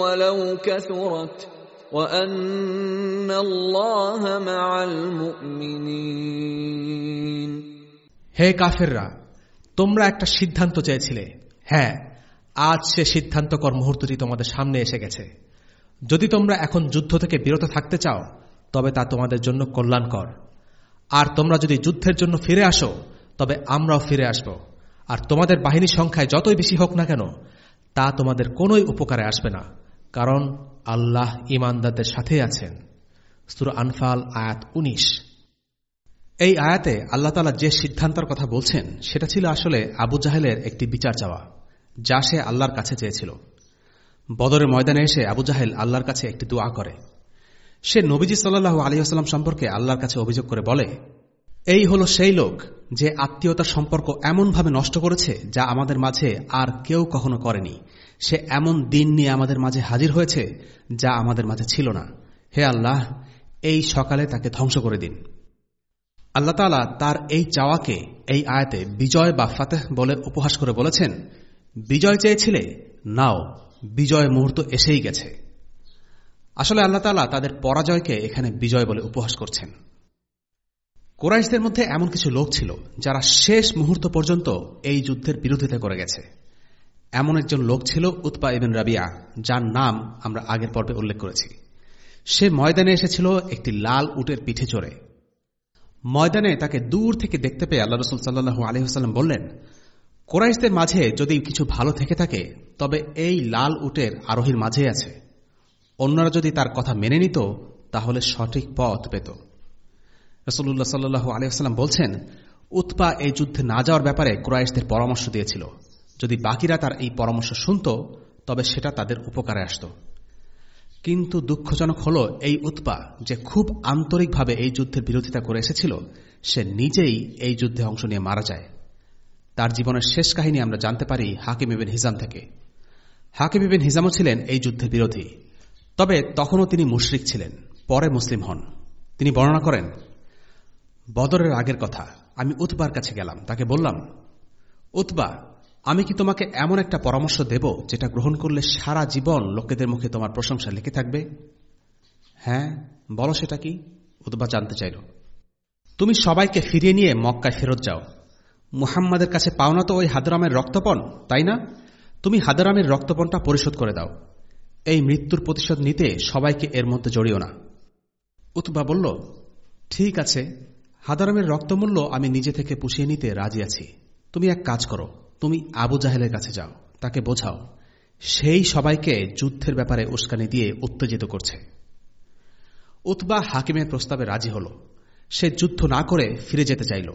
ولو كثرت وأن الله مع المؤمنين হে কাফেররা তোমরা একটা সিদ্ধান্ত চেয়েছিলে হ্যাঁ আজ সে সিদ্ধান্তকর মুহূর্তটি তোমাদের সামনে এসে গেছে যদি তোমরা এখন যুদ্ধ থেকে বিরত থাকতে চাও তবে তা তোমাদের জন্য কল্যাণকর আর তোমরা যদি যুদ্ধের জন্য ফিরে আসো তবে আমরাও ফিরে আসব আর তোমাদের বাহিনীর সংখ্যায় যতই বেশি হোক না কেন তা তোমাদের কোনোই উপকারে আসবে না কারণ আল্লাহ ইমানদারদের সাথে আছেন। সুর আনফাল, আয়াত উনিশ। এই আয়াতে আল্লাহ তালা যে সিদ্ধান্তর কথা বলছেন, সেটা ছিল আসলে আবু জাহেলের একটি বিচার চাওয়া, যা সে আল্লাহর কাছে চেয়েছিল। বদরের ময়দানে এসে আবু জাহেল আল্লাহর কাছে একটি দোয়া করে। সে নবীজি সাল্লাহ আলিহাস্লাম সম্পর্কে আল্লাহর কাছে অভিযোগ করে বলে, এই হলো সেই লোক যে আত্মীয়তার সম্পর্ক এমনভাবে নষ্ট করেছে যা আমাদের মাঝে আর কেউ কখনো করেনি। সে এমন দিন নিয়ে আমাদের মাঝে হাজির হয়েছে যা আমাদের মাঝে ছিল না। হে আল্লাহ, এই সকালে তাকে ধ্বংস করে দিন। আল্লাহ তালা তার এই চাওয়াকে এই আয়াতে বিজয় বা ফাতেহ বলে উপহাস করে বলেছেন, বিজয় চেয়েছিলে, নাও, বিজয় মুহূর্ত এসেই গেছে। আসলে আল্লাহ তালা তাদের পরাজয়কে এখানে বিজয় বলে উপহাস করছেন। কোরাইশদের মধ্যে এমন কিছু লোক ছিল যারা শেষ মুহূর্ত পর্যন্ত এই যুদ্ধের বিরোধিতা করে গেছে। এমন একজন লোক ছিল উৎপা ইবেন রাবিয়া, যার নাম আমরা আগের পর্বে উল্লেখ করেছি। সে ময়দানে এসেছিল একটি লাল উটের পিঠে চড়ে। ময়দানে তাকে দূর থেকে দেখতে পেয়ে আল্লাহ রসুল সাল্লু আলহিহাস্লাম বললেন, কোরাইশদের মাঝে যদি কিছু ভালো থেকে থাকে, তবে এই লাল উটের আরোহীর মাঝে আছে। অন্যরা যদি তার কথা মেনে নিত, তাহলে সঠিক পথ পেত। রসুল্লাহ সাল্লু আলিয়াস্লাম বলছেন উৎপা এই যুদ্ধে না যাওয়ার ব্যাপারে ক্রয়েশদের পরামর্শ দিয়েছিল। যদি বাকিরা তার এই পরামর্শ শুনত, তবে সেটা তাদের উপকারে আসত। কিন্তু দুঃখজনক হল, এই উৎপা যে খুব আন্তরিকভাবে এই যুদ্ধের বিরোধিতা করে এসেছিল, সে নিজেই এই যুদ্ধে অংশ নিয়ে মারা যায়। তার জীবনের শেষ কাহিনী আমরা জানতে পারি হাকিম ইবিন হিজাম থেকে। হাকিম ইবিন হিজামও ছিলেন এই যুদ্ধের বিরোধী। তবে তখনও তিনি মুশরিক ছিলেন, পরে মুসলিম হন। তিনি বর্ণনা করেন, বদরের আগের কথা, আমি উতবার কাছে গেলাম, তাকে বললাম উতবা আমি কি তোমাকে এমন একটা পরামর্শ দেব যেটা গ্রহণ করলে সারা জীবন লোকেদের মুখে তোমার প্রশংসা লিখে থাকবে? হ্যাঁ বলো সেটা কি? উতবা জানতে চাইল। তুমি সবাইকে ফিরিয়ে নিয়ে মক্কায় ফেরত যাও। মুহাম্মাদের কাছে পাওনা তো ওই হাদরামের রক্তপণ, তাই না? তুমি হাদরামের রক্তপণটা পরিশোধ করে দাও। এই মৃত্যুর প্রতিশোধ নিতে সবাইকে এর মধ্যে জড়িও না। উতবা বলল, ঠিক আছে, হাদারামের রক্তমূল্য আমি নিজে থেকে পুষিয়ে নিতে রাজি আছি। তুমি এক কাজ করো তুমি আবু জাহেলের কাছে যাও, তাকে বোঝাও। সেই সবাইকে যুদ্ধের ব্যাপারে উস্কানি দিয়ে উত্তেজিত করছে। উতবা হাকিমের প্রস্তাবে রাজি হল। সে যুদ্ধ না করে ফিরে যেতে চাইল।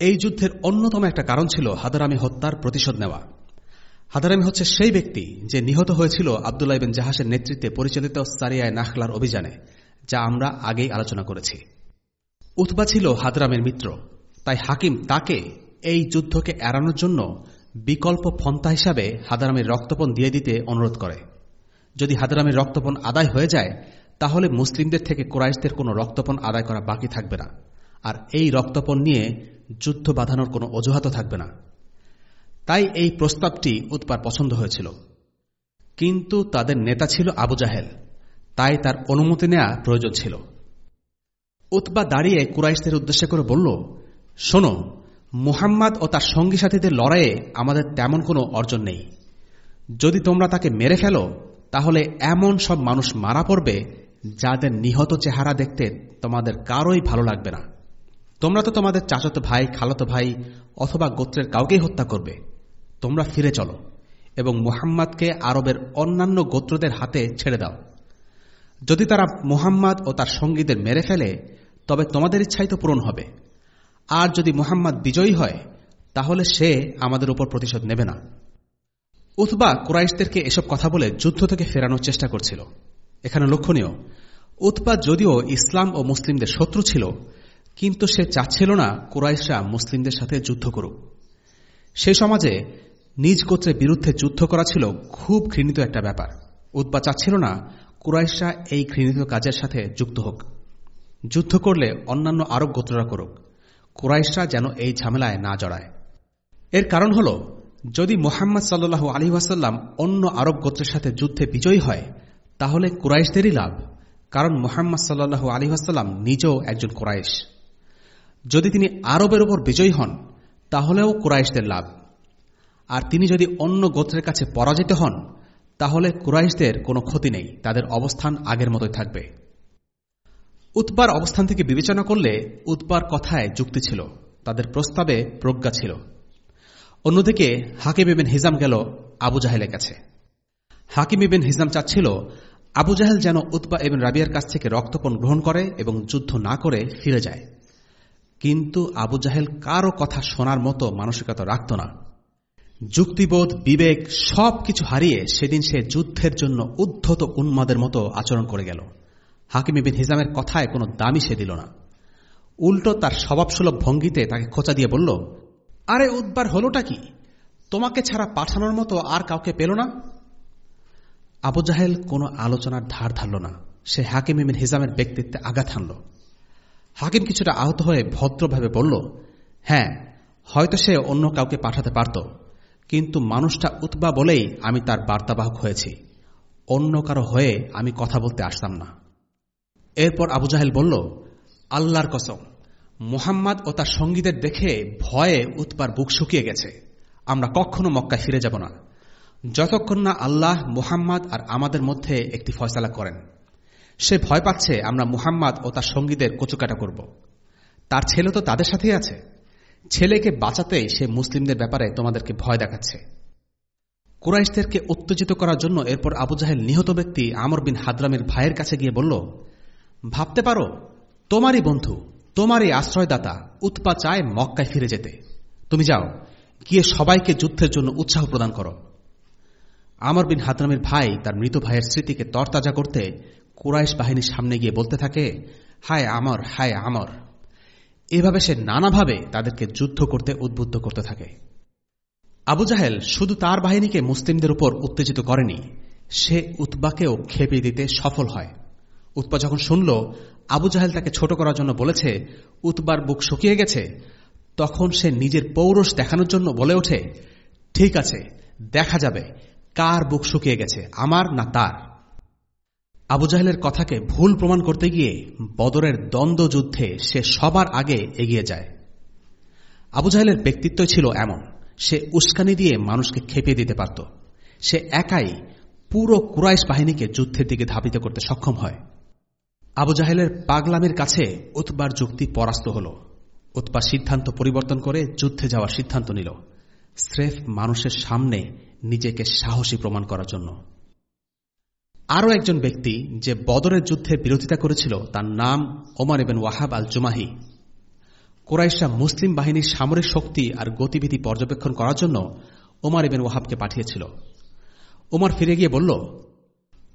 এই যুদ্ধের অন্যতম একটা কারণ ছিল হাদারামি হত্যার প্রতিশোধ নেওয়া। হাদারামি হচ্ছে সেই ব্যক্তি যে নিহত হয়েছিল আবদুল্লাহ বিন জাহাসের নেতৃত্বে পরিচালিত সারিয়ায় নাখলার অভিযানে, যা আমরা আগেই আলোচনা করেছি। উতবা ছিল হাদরামের মিত্র, তাই হাকিম তাকে এই যুদ্ধকে এড়ানোর জন্য বিকল্প ফন্তা হিসাবে হাদারামের রক্তপণ দিয়ে দিতে অনুরোধ করে। যদি হাদারামের রক্তপণ আদায় হয়ে যায়, তাহলে মুসলিমদের থেকে কোরাইশদের কোনো রক্তপণ আদায় করা বাকি থাকবে না। আর এই রক্তপণ নিয়ে যুদ্ধ বাঁধানোর কোনো অজুহাতও থাকবে না। তাই এই প্রস্তাবটি উৎপার পছন্দ হয়েছিল। কিন্তু তাদের নেতা ছিল আবু জাহেল। তাই তার অনুমতি নেওয়া প্রয়োজন ছিল। উতবা দাঁড়িয়ে কুরাইশদের উদ্দেশ্য করে বলল, শোনো মুহাম্মদ ও তার সঙ্গী সাথীদের লড়াইয়ে আমাদের তেমন কোনো অর্জন নেই। যদি তোমরা তাকে মেরে ফেলো, তাহলে এমন সব মানুষ মারা পড়বে যাদের নিহত চেহারা দেখতে তোমাদের কারোই ভালো লাগবে না। তোমরা তো তোমাদের চাচত ভাই, খালাতো ভাই অথবা গোত্রের কাউকেই হত্যা করবে। তোমরা ফিরে চলো এবং মুহাম্madকে আরবের অন্যান্য গোত্রদের হাতে ছেড়ে দাও। যদি তারা মুহাম্মদ ও তার সঙ্গীদের মেরে ফেলে, তবে তোমাদের ইচ্ছাই তো পূরণ হবে। আর যদি মুহাম্মদ বিজয়ী হয়, তাহলে সে আমাদের উপর প্রতিশোধ নেবে না। উতবা কুরাইশদেরকে এসব কথা বলে যুদ্ধ থেকে ফেরানোর চেষ্টা করছিল। এখানে লক্ষণীয়, উতবা যদিও ইসলাম ও মুসলিমদের শত্রু ছিল, কিন্তু সে চাচ্ছিল না কুরাইশরা মুসলিমদের সাথে যুদ্ধ করুক। সেই সমাজে নিজ গোত্রের বিরুদ্ধে যুদ্ধ করা ছিল খুব ঘৃণিত একটা ব্যাপার। উদ্বা চাচ্ছিল না কুরাইশরা এই ঘৃণিত কাজের সাথে যুক্ত হোক। যুদ্ধ করলে অন্যান্য আরব গোত্ররা করুক। কুরাইশরা যেন এই ঝামেলায় না জড়ায়। এর কারণ হল, যদি মোহাম্মদ সাল্লু আলী ওয়াসাল্লাম অন্য আরব গোত্রের সাথে যুদ্ধে বিজয়ী হয়, তাহলে কুরাইশদেরই লাভ, কারণ মোহাম্মদ সাল্লু আলী ওয়াসাল্লাম নিজেও একজন কুরাইশ। যদি তিনি আরবের উপর বিজয়ী হন, তাহলেও কুরাইশদের লাভ। আর তিনি যদি অন্য গোত্রের কাছে পরাজিত হন, তাহলে কুরাইশদের কোনো ক্ষতি নেই, তাদের অবস্থান আগের মতোই থাকবে। উৎবার অবস্থান থেকে বিবেচনা করলে উৎবার কথায় যুক্তি ছিল, তাদের প্রস্তাবে প্রজ্ঞা ছিল। অন্যদিকে হাকিম ইবেন হিজাম গেল আবু জাহেলের কাছে। হাকিম ইবেন হিজাম চাচ্ছিল, আবু জাহেল যেন উৎবা এবং রাবিয়ার কাছ থেকে রক্তপণ গ্রহণ করে এবং যুদ্ধ না করে ফিরে যায়। কিন্তু আবু জাহেল কারও কথা শোনার মতো মানসিকতা রাখত না। যুক্তিবোধ, বিবেক সব কিছু হারিয়ে সেদিন সে যুদ্ধের জন্য উদ্ধত উন্মাদের মতো আচরণ করে গেল। হাকিম বিন হিজামের কথায় কোনো দামি সে দিল না। উল্টো তার স্বভাবসুলভ ভঙ্গিতে তাকে খোঁচা দিয়ে বলল, আরে উদ্বার হলোটা কি? তোমাকে ছাড়া পাঠানোর মতো আর কাউকে পেল না? আবু জাহেল কোনো আলোচনার ধার ধারল না। সে হাকিম ইমিন হিজামের ব্যক্তিত্বে আঘাত হানল। হাকিম কিছুটা আহত হয়ে ভদ্রভাবে বলল হ্যাঁ হয়তো সে অন্য কাউকে পাঠাতে পারত, কিন্তু মানুষটা উৎবা বলেই আমি তার বার্তাবাহক হয়েছি। অন্য কারও হয়ে আমি কথা বলতে আসতাম না। এরপর আবু জাহেল বলল, আল্লাহর কসম, মুহাম্মদ ও তার সঙ্গীদের দেখে ভয়ে উৎপার বুক শুকিয়ে গেছে। আমরা কখনো মক্কায় ফিরে যাব না। যতক্ষণ না আল্লাহ মুহাম্মদ আর আমাদের মধ্যে একটি ফয়সালা করেন। সে ভয় পাচ্ছে আমরা মুহাম্মদ ও তার সঙ্গীদের কচুকাটা করব। তার ছেলে তো তাদের সাথেই আছে। ছেলেকে বাঁচাতেই সে মুসলিমদের ব্যাপারে তোমাদেরকে ভয় দেখাচ্ছে। কুরাইশদেরকে উত্তেজিত করার জন্য এরপর আবু জাহেল নিহত ব্যক্তি আমর বিন হাদরামের ভাইয়ের কাছে গিয়ে বলল ভাবতে পারো, তোমারই বন্ধু, তোমারই আশ্রয়দাতা উৎপা চায় মক্কায় ফিরে যেতে। তুমি যাও, গিয়ে সবাইকে যুদ্ধের জন্য উৎসাহ প্রদান করো। আমর বিন হাতরামের ভাই তার মৃত ভাইয়ের স্মৃতিকে তরতাজা করতে কুরাইশ বাহিনীর সামনে গিয়ে বলতে থাকে, হায় আমর হায় আমর। এভাবে সে নানাভাবে তাদেরকে যুদ্ধ করতে উদ্বুদ্ধ করতে থাকে। আবু জাহেল শুধু তার বাহিনীকে মুসলিমদের উপর উত্তেজিত করেনি, সে উৎবাকেও খেপে দিতে সফল হয়। উৎপা যখন শুনল, আবু জাহেল তাকে ছোট করার জন্য বলেছে, উৎবার বুক শুকিয়ে গেছে। তখন সে নিজের পৌরষ দেখানোর জন্য বলে ওঠে, ঠিক আছে, দেখা যাবে, কার বুক শুকিয়ে গেছে, আমার না তার? আবু জাহেলের কথাকে ভুল প্রমাণ করতে গিয়ে বদরের দ্বন্দ্ব যুদ্ধে সে সবার আগে এগিয়ে যায়। আবু জাহেলের ব্যক্তিত্ব ছিল এমন, সে উস্কানি দিয়ে মানুষকে খেপিয়ে দিতে পারত। সে একাই পুরো কুরাইশ বাহিনীকে যুদ্ধের দিকে ধাবিত করতে সক্ষম হয়। আবু জাহেলের পাগলামের কাছে উৎবার যুক্তি পরাস্ত হল। উৎপা সিদ্ধান্ত পরিবর্তন করে যুদ্ধে যাওয়ার সিদ্ধান্ত নিল। স্রেফ মানুষের সামনে নিজেকে সাহসী প্রমাণ করার জন্য। আরও একজন ব্যক্তি যে বদরের যুদ্ধে বিরোধিতা করেছিল, তার নাম ওমর এবেন ওয়াহাব আল জুমাহি কোরাইশা মুসলিম বাহিনীর সামরিক শক্তি আর গতিবিধি পর্যবেক্ষণ করার জন্য ওমর এবেন ওয়াহাবকে পাঠিয়েছিল। ওমর ফিরে গিয়ে বলল,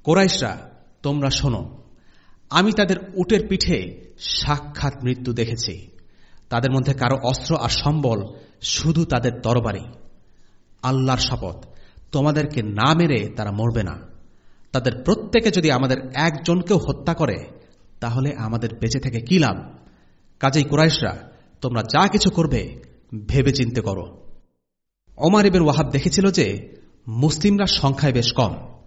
কোরাইশরা, তোমরা শোনো আমি তাদের উটের পিঠে সাক্ষাৎ মৃত্যু দেখেছি। তাদের মধ্যে কারও অস্ত্র আর সম্বল শুধু তাদের তরবারি। আল্লাহর শপথ, তোমাদেরকে না মেরে তারা মরবে না। তাদের প্রত্যেকে যদি আমাদের একজনকেও হত্যা করে, তাহলে আমাদের বেঁচে থেকে কি লাভ? কাজেই কুরাইশরা, তোমরা যা কিছু করবে ভেবে চিনতে করো। অমার ইবেন ওয়াহাব দেখেছিল যে মুসলিমরা সংখ্যায় বেশ কম।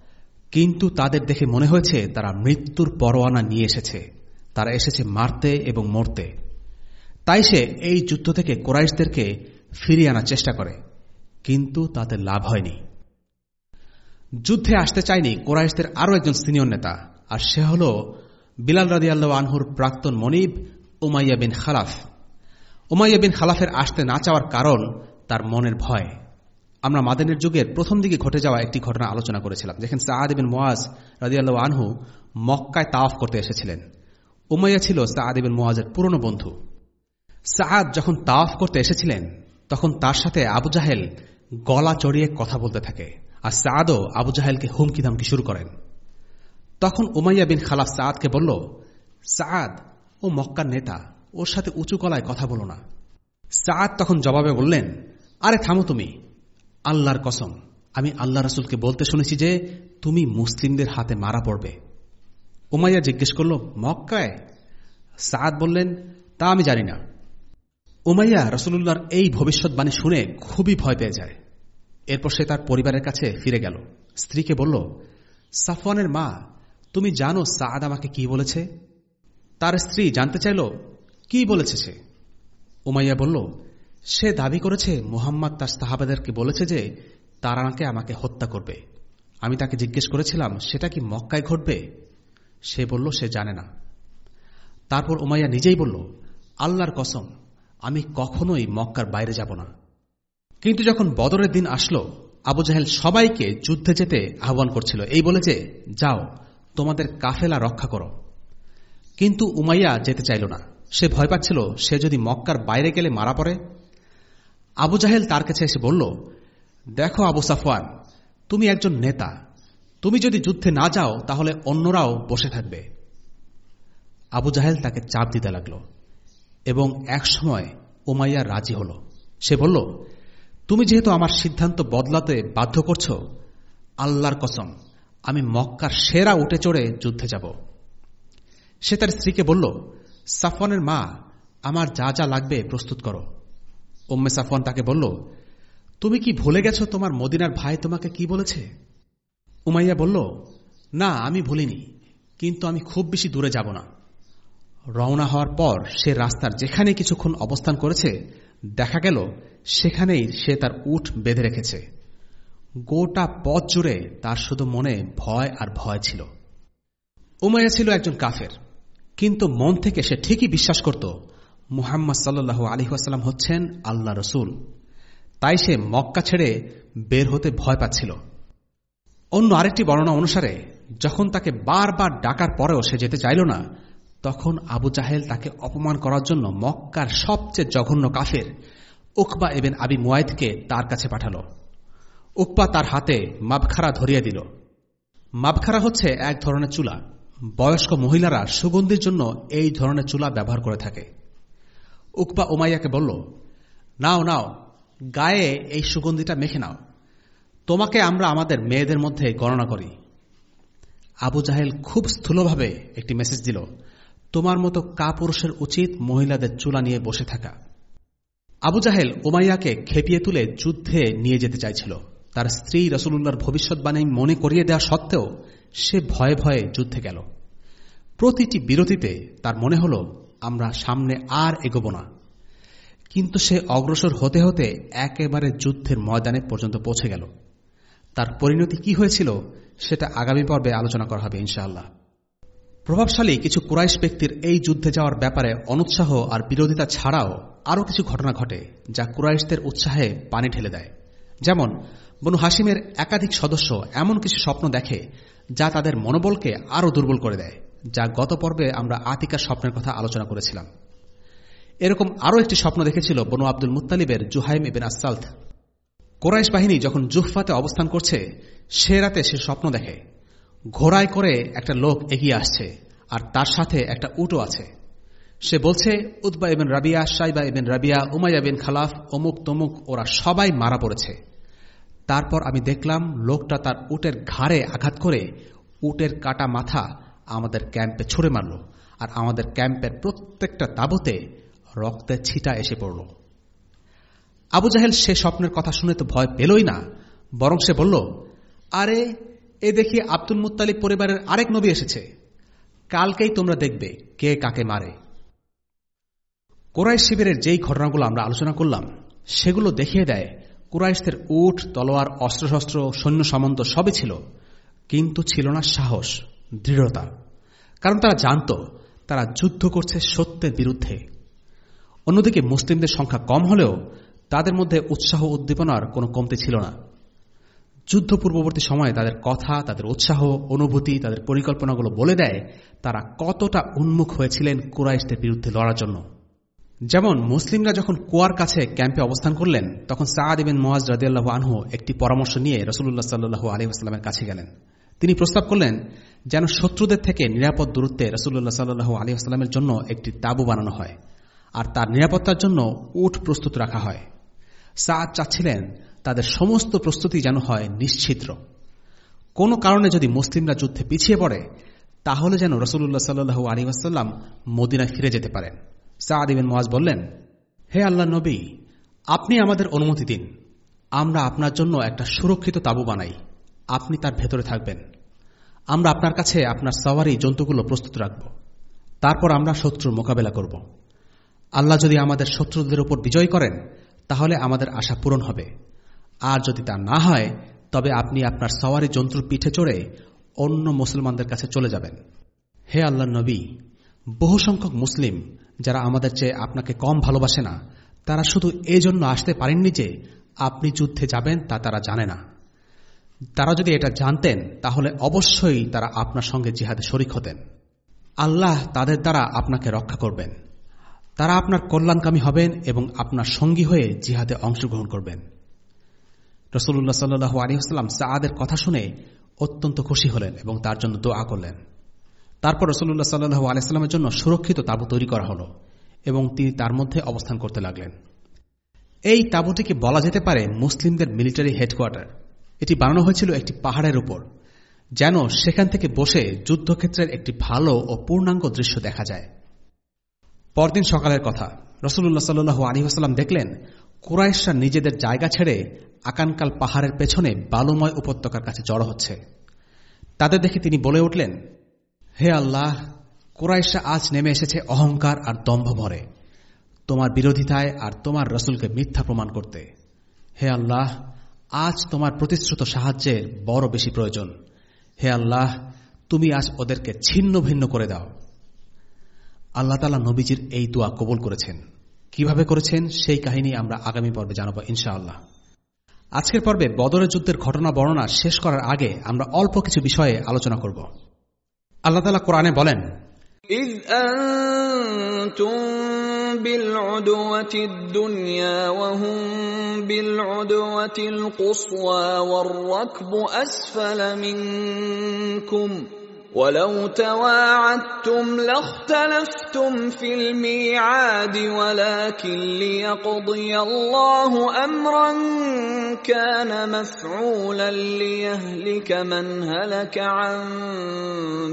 কিন্তু তাদের দেখে মনে হয়েছে তারা মৃত্যুর পরোয়ানা নিয়ে এসেছে। তারা এসেছে মারতে এবং মরতে। তাই সে এই যুদ্ধ থেকে কোরাইশদেরকে ফিরিয়ে আনার চেষ্টা করে, কিন্তু তাদের লাভ হয়নি। যুদ্ধে আসতে চায়নি কোরাইশদের আরও একজন সিনিয়র নেতা, আর সে হল বিলাল রাদি আল্লাহ আনহুর প্রাক্তন মনিব উমাইয়া বিন খালাফ। উমাইয়া বিন খালাফের আসতে না চাওয়ার কারণ তার মনের ভয়। আমরা মাদানের যুগের প্রথম দিকে ঘটে যাওয়া একটি ঘটনা আলোচনা করেছিলাম। যেখানে সাদ বিন মোয়াজ রাজিয়াল্লাহ আনহু মক্কায় তাওয়াফ করতে এসেছিলেন। উমাইয়া ছিল সাদ বিন মোয়াজের পুরনো বন্ধু। সাদ যখন তাওয়াফ করতে এসেছিলেন, তখন তার সাথে আবু জাহেল গলা চড়িয়ে কথা বলতে থাকে আর সাদও আবু জাহেলকে হুমকি ধামকি শুরু করেন। তখন উমাইয়া বিন খালাফ সাদকে বলল সাদ ও মক্কার নেতা, ওর সাথে উঁচু গলায় কথা বলো না। সাদ তখন জবাবে বললেন, আরে থামো তুমি আল্লাহর কসম, আমি আল্লাহ রসুলকে বলতে শুনেছি যে, তুমি মুসলিমদের হাতে মারা পড়বে। উমাইয়া জিজ্ঞেস করল, মক্কায়? সাদ বললেন, তা আমি জানি না। উমাইয়া রসুল্লাহর এই ভবিষ্যৎবাণী শুনে খুবই ভয় পেয়ে যায়। এরপর সে তার পরিবারের কাছে ফিরে গেল। স্ত্রীকে বলল, সাফওয়ানের মা, তুমি জানো সাদ আমাকে কি বলেছে? তার স্ত্রী জানতে চাইল, কি বলেছে সে? উমাইয়া বলল সে দাবি করেছে, মুহাম্মদ তার সাহাবাদেরকে বলেছে যে তারাকে আমাকে হত্যা করবে। আমি তাকে জিজ্ঞেস করেছিলাম, সেটা কি মক্কায় ঘটবে? সে বলল, সে জানে না। তারপর উমাইয়া নিজেই বলল, আল্লাহর কসম, আমি কখনোই মক্কার বাইরে যাব না। কিন্তু যখন বদরের দিন আসলো, আবু জাহেল সবাইকে যুদ্ধে যেতে আহ্বান করছিল। এই বলে যে, যাও, তোমাদের কাফেলা রক্ষা করো। কিন্তু উমাইয়া যেতে চাইল না। সে ভয় পাচ্ছিল, সে যদি মক্কার বাইরে গেলে মারা পড়ে আবু জাহেল তার কাছে এসে বলল, দেখো আবু সাফওয়ান, তুমি একজন নেতা। তুমি যদি যুদ্ধে না যাও, তাহলে অন্যরাও বসে থাকবে। আবু জাহেল তাকে চাপ দিতে লাগল এবং এক সময় উমাইয়া রাজি হল। সে বলল, তুমি যেহেতু আমার সিদ্ধান্ত বদলাতে বাধ্য করছ, আল্লাহর কসম, আমি মক্কার সেরা উঠে চড়ে যুদ্ধে যাব। সে তার স্ত্রীকে বলল, সাফওয়ানের মা, আমার যা যা লাগবে প্রস্তুত করো। ওম্মে সাফওয়ান তাকে বলল, তুমি কি ভুলে গেছো তোমার মদিনার ভাই তোমাকে কি বলেছে? উমাইয়া বলল, না, আমি ভুলিনি, কিন্তু আমি খুব বেশি দূরে যাব না। রওনা হওয়ার পর সে রাস্তার যেখানে কিছুক্ষণ অবস্থান করেছে, দেখা গেল সেখানেই সে তার উঠ বেঁধে রেখেছে। গোটা পথ জুড়ে তার শুধু মনে ভয় আর ভয় ছিল। উমাইয়া ছিল একজন কাফের, কিন্তু মন থেকে সে ঠিকই বিশ্বাস করত মুহাম্মদ সাল্লু আলহিহাস্লাম হচ্ছেন আল্লাহ রসুল। তাই সে মক্কা ছেড়ে বের হতে ভয় পাচ্ছিল। অন্য আরেকটি বর্ণনা অনুসারে, যখন তাকে বারবার ডাকার পরেও সে যেতে চাইল না, তখন আবু জাহেল তাকে অপমান করার জন্য মক্কার সবচেয়ে জঘন্য কাফের উকবা এবেন আবি মুয়াইদকে তার কাছে পাঠাল। উকবা তার হাতে মাবখারা ধরিয়ে দিল। মাবখারা হচ্ছে এক ধরনের চুলা। বয়স্ক মহিলারা সুগন্ধির জন্য এই ধরনের চুলা ব্যবহার করে থাকে। উকবা উমাইয়াকে বলল, নাও নাও, গায়ে এই সুগন্ধিটা মেখে নাও। তোমাকে আমরা আমাদের মেয়েদের মধ্যে গণনা করি। আবু জাহেল খুব স্থূলভাবে একটি মেসেজ দিল, তোমার মতো কাপুরুষের উচিত মহিলাদের চুলা নিয়ে বসে থাকা। আবু জাহেল উমাইয়াকে খেপিয়ে তুলে যুদ্ধে নিয়ে যেতে চাইছিল। তার স্ত্রী রসুল্লাহর ভবিষ্যৎবাণী মনে করিয়ে দেওয়া সত্ত্বেও সে ভয়ে ভয়ে যুদ্ধে গেল। প্রতিটি বিরতিতে তার মনে হল আমরা সামনে আর এগোব না। কিন্তু সে অগ্রসর হতে হতে একেবারে যুদ্ধের ময়দানে পর্যন্ত পৌঁছে গেল। তার পরিণতি কি হয়েছিল, সেটা আগামী পর্বে আলোচনা করা হবে ইনশাআল্লাহ। প্রভাবশালী কিছু কুরাইশ ব্যক্তির এই যুদ্ধে যাওয়ার ব্যাপারে অনুৎসাহ আর বিরোধিতা ছাড়াও আরও কিছু ঘটনা ঘটে, যা কুরাইশদের উৎসাহে পানি ঢেলে দেয়। যেমন, বনু হাসিমের একাধিক সদস্য এমন কিছু স্বপ্ন দেখে, যা তাদের মনোবলকে আরও দুর্বল করে দেয়। যা গত পর্বে আমরা আতিকার স্বপ্নের কথা আলোচনা করেছিলাম। এরকম আরও একটি স্বপ্ন দেখেছিল বনু আব্দুল মুতালিবের জুহাইম ইবেন আসালথ কোরাইশ বাহিনী যখন জুফফাতে অবস্থান করছে, সে রাতে সে স্বপ্ন দেখে। ঘোড়ায় করে একটা লোক এগিয়ে আসছে, আর তার সাথে একটা উটো আছে। সে বলছে উদ্বা এবেন রাবিয়া সাইবা এবেন রাবিয়া, উমাইয়া বিন খালাফ, অমুক তমুক, ওরা সবাই মারা পড়েছে। তারপর আমি দেখলাম লোকটা তার উটের ঘাড়ে আঘাত করে উটের কাটা মাথা আমাদের ক্যাম্পে ছুড়ে মারল আর আমাদের ক্যাম্পের প্রত্যেকটা তাবুতে রক্তের ছিটা এসে পড়ল। আবু জাহেল সে স্বপ্নের কথা শুনে তো ভয় পেলই না, বরং সে বলল, আরে, এ দেখি আব্দুল মুতালিব পরিবারের আরেক নবী এসেছে। কালকেই তোমরা দেখবে কে কাকে মারে। কোরাইশ শিবিরের যেই ঘটনাগুলো আমরা আলোচনা করলাম, সেগুলো দেখিয়ে দেয় কুরাইশদের উঠ তলোয়ার, অস্ত্রশস্ত্র, সৈন্য, সামন্ত সবই ছিল, কিন্তু ছিল না সাহস, দৃঢ়তা। কারণ তারা জানত, তারা যুদ্ধ করছে সত্যের বিরুদ্ধে। অন্যদিকে মুসলিমদের সংখ্যা কম হলেও তাদের মধ্যে উৎসাহ উদ্দীপনার কোনো কমতি ছিল না। যুদ্ধ পূর্ববর্তী সময়ে তাদের কথা, তাদের উৎসাহ, অনুভূতি, তাদের পরিকল্পনাগুলো বলে দেয় তারা কতটা উন্মুখ হয়েছিলেন কুরাইশদের বিরুদ্ধে লড়ার জন্য। যেমন মুসলিমরা যখন কুয়ার কাছে ক্যাম্পে অবস্থান করলেন, তখন সাদ ইবিন মোয়াজ রাজিয়াল্লাহ আনহু একটি পরামর্শ নিয়ে রসুল্লাহ সাল্লু আলহিহাস্লামের কাছে গেলেন। তিনি প্রস্তাব করলেন, যেন শত্রুদের থেকে নিরাপদ দূরত্বে রসুল্লাহ সাল্লু আলহিহাস্লামের জন্য একটি তাবু বানানো হয় আর তার নিরাপত্তার জন্য উঠ প্রস্তুত রাখা হয়। সাদ চাচ্ছিলেন, তাদের সমস্ত প্রস্তুতি যেন হয় নিশ্চিত্র। কোনো কারণে যদি মুসলিমরা যুদ্ধে পিছিয়ে পড়ে, তাহলে যেন রসুল্লাহ সাল্লু আলী আসাল্লাম মদিনায় ফিরে যেতে পারেন। সাদ ইবিন মোয়াজ বললেন, হে আল্লাহ নবী, আপনি আমাদের অনুমতি দিন। আমরা আপনার জন্য একটা সুরক্ষিত তাবু বানাই। আপনি তার ভেতরে থাকবেন। আমরা আপনার কাছে আপনার সওয়ারি জন্তুগুলো প্রস্তুত রাখব। তারপর আমরা শত্রুর মোকাবেলা করব। আল্লাহ যদি আমাদের শত্রুদের উপর বিজয় করেন, তাহলে আমাদের আশা পূরণ হবে। আর যদি তা না হয়, তবে আপনি আপনার সওয়ারি জন্তুর পিঠে চড়ে অন্য মুসলমানদের কাছে চলে যাবেন। হে আল্লাহ নবী, বহু সংখ্যক মুসলিম যারা আমাদের চেয়ে আপনাকে কম ভালোবাসে না, তারা শুধু এই জন্য আসতে পারেননি যে আপনি যুদ্ধে যাবেন তা তারা জানে না। তারা যদি এটা জানতেন, তাহলে অবশ্যই তারা আপনার সঙ্গে জিহাদে শরিক হতেন। আল্লাহ তাদের দ্বারা আপনাকে রক্ষা করবেন। তারা আপনার কল্যাণকামী হবেন এবং আপনার সঙ্গী হয়ে জিহাদে অংশগ্রহণ করবেন। রসুল্লাহ সাল্লু আলিহাস্লাম সাদের কথা শুনে অত্যন্ত খুশি হলেন এবং তার জন্য দোয়া করলেন। তারপর রসুল্লাহ সাল্লু আলাইস্লামের জন্য সুরক্ষিত তাবু তৈরি করা হল এবং তিনি তার মধ্যে অবস্থান করতে লাগলেন। এই তাবুটিকে বলা যেতে পারে মুসলিমদের মিলিটারি হেডকোয়ার্টার। এটি বানানো হয়েছিল একটি পাহাড়ের উপর, যেন সেখান থেকে বসে যুদ্ধক্ষেত্রের একটি ভালো ও পূর্ণাঙ্গ দৃশ্য দেখা যায়। পরদিন সকালের কথা রসুল্লাহ সাল্লু আলী দেখলেন, কুরাইশরা নিজেদের জায়গা ছেড়ে আকানকাল পাহাড়ের পেছনে বালুময় উপত্যকার কাছে জড়ো হচ্ছে। তাদের দেখে তিনি বলে উঠলেন, হে আল্লাহ কুরাইশা আজ নেমে এসেছে অহংকার আর দম্ভ ভরে। তোমার বিরোধিতায় আর তোমার রসুলকে মিথ্যা প্রমাণ করতে। হে আল্লাহ আজ তোমার প্রতিশ্রুত সাহায্যে বড় বেশি প্রয়োজন। হে আল্লাহ, তুমি আজ ওদেরকে ছিন্ন ভিন্ন করে দাও। আল্লাহ তালা নবীজির এই দোয়া কবুল করেছেন। কীভাবে করেছেন, সেই কাহিনী আমরা আগামী পর্বে জানাব ইনশাআল্লাহ। আজকের পর্বে বদরের যুদ্ধের ঘটনা বর্ণনা শেষ করার আগে আমরা অল্প কিছু বিষয়ে আলোচনা করব। আল্লাহ তালা কোরআনে বলেন بالعدوة الدنيا وهم بالعدوة القصوى والركب أسفل منكم ولو تواعدتم لاختلفتم في الميعاد ولكن ليقضي الله أمرا كان مفعولا ليهلك من هلك عن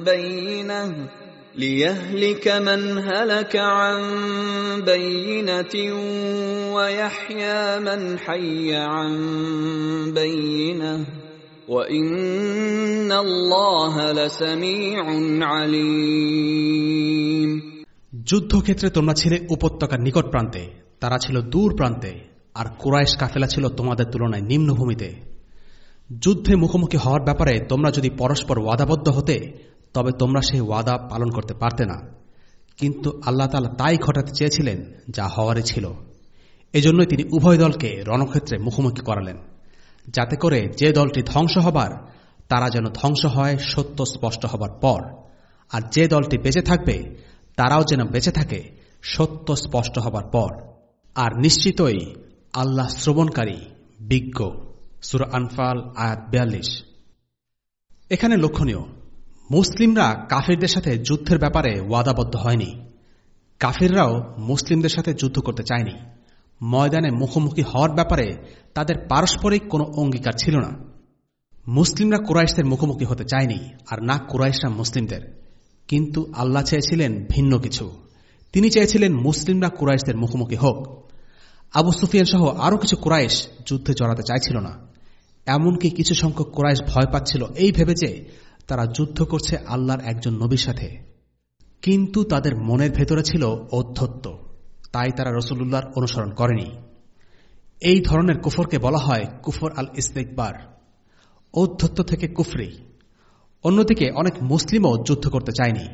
بينه ليهلك من هلك عن بينه ويحيى من حي عن بينه وان الله لسميع عليم যুদ্ধক্ষেত্রে তোমরা ছিলে উপত্যকার নিকট প্রান্তে তারা ছিল দূর প্রান্তে আর কুরাইশ কাফেলা ছিল তোমাদের তুলনায় নিম্নভূমিতে যুদ্ধে মুখোমুখি হওয়ার ব্যাপারে তোমরা যদি পরস্পর ওয়াদাবদ্ধ হতে তবে তোমরা সেই ওয়াদা পালন করতে পারতে না। কিন্তু আল্লাহ তালা তাই ঘটাতে চেয়েছিলেন যা হওয়ারই ছিল। এজন্যই তিনি উভয় দলকে রণক্ষেত্রে মুখোমুখি করালেন, যাতে করে যে দলটি ধ্বংস হবার, তারা যেন ধ্বংস হয় সত্য স্পষ্ট হবার পর। আর যে দলটি বেঁচে থাকবে, তারাও যেন বেঁচে থাকে সত্য স্পষ্ট হবার পর। আর নিশ্চিতই আল্লাহ শ্রবণকারী, বিজ্ঞ। সুর আনফাল, আয়াত বিয়াল্লিশ। এখানে লক্ষণীয় মুসলিমরা কাফিরদের সাথে যুদ্ধের ব্যাপারে ওয়াদাবদ্ধ হয়নি। কাফিররাও মুসলিমদের সাথে যুদ্ধ করতে চায়নি। ময়দানে মুখোমুখি হওয়ার ব্যাপারে তাদের পারস্পরিক কোনো অঙ্গীকার ছিল না। মুসলিমরা কুরাইশদের মুখোমুখি হতে চায়নি, আর না কুরাইশরা মুসলিমদের। কিন্তু আল্লাহ চেয়েছিলেন ভিন্ন কিছু। তিনি চেয়েছিলেন মুসলিমরা কুরাইশদের মুখোমুখি হোক। আবু সুফিয়ান সহ আরও কিছু কুরাইশ যুদ্ধে জড়াতে চাইছিল না। এমনকি কিছু সংখ্যক কুরাইশ ভয় পাচ্ছিল এই ভেবে যে তারা যুদ্ধ করছে আল্লাহর একজন নবীর সাথে। কিন্তু তাদের মনের ভেতরে ছিল অধ্যত্ত। তাই তারা রসুল্লাহর অনুসরণ করেনি। এই ধরনের কুফরকে বলা হয় কুফর আল ইস্তেকবার ঔদ্ধত্য থেকে কুফরি। অন্যদিকে অনেক মুসলিমও যুদ্ধ করতে চায়নি।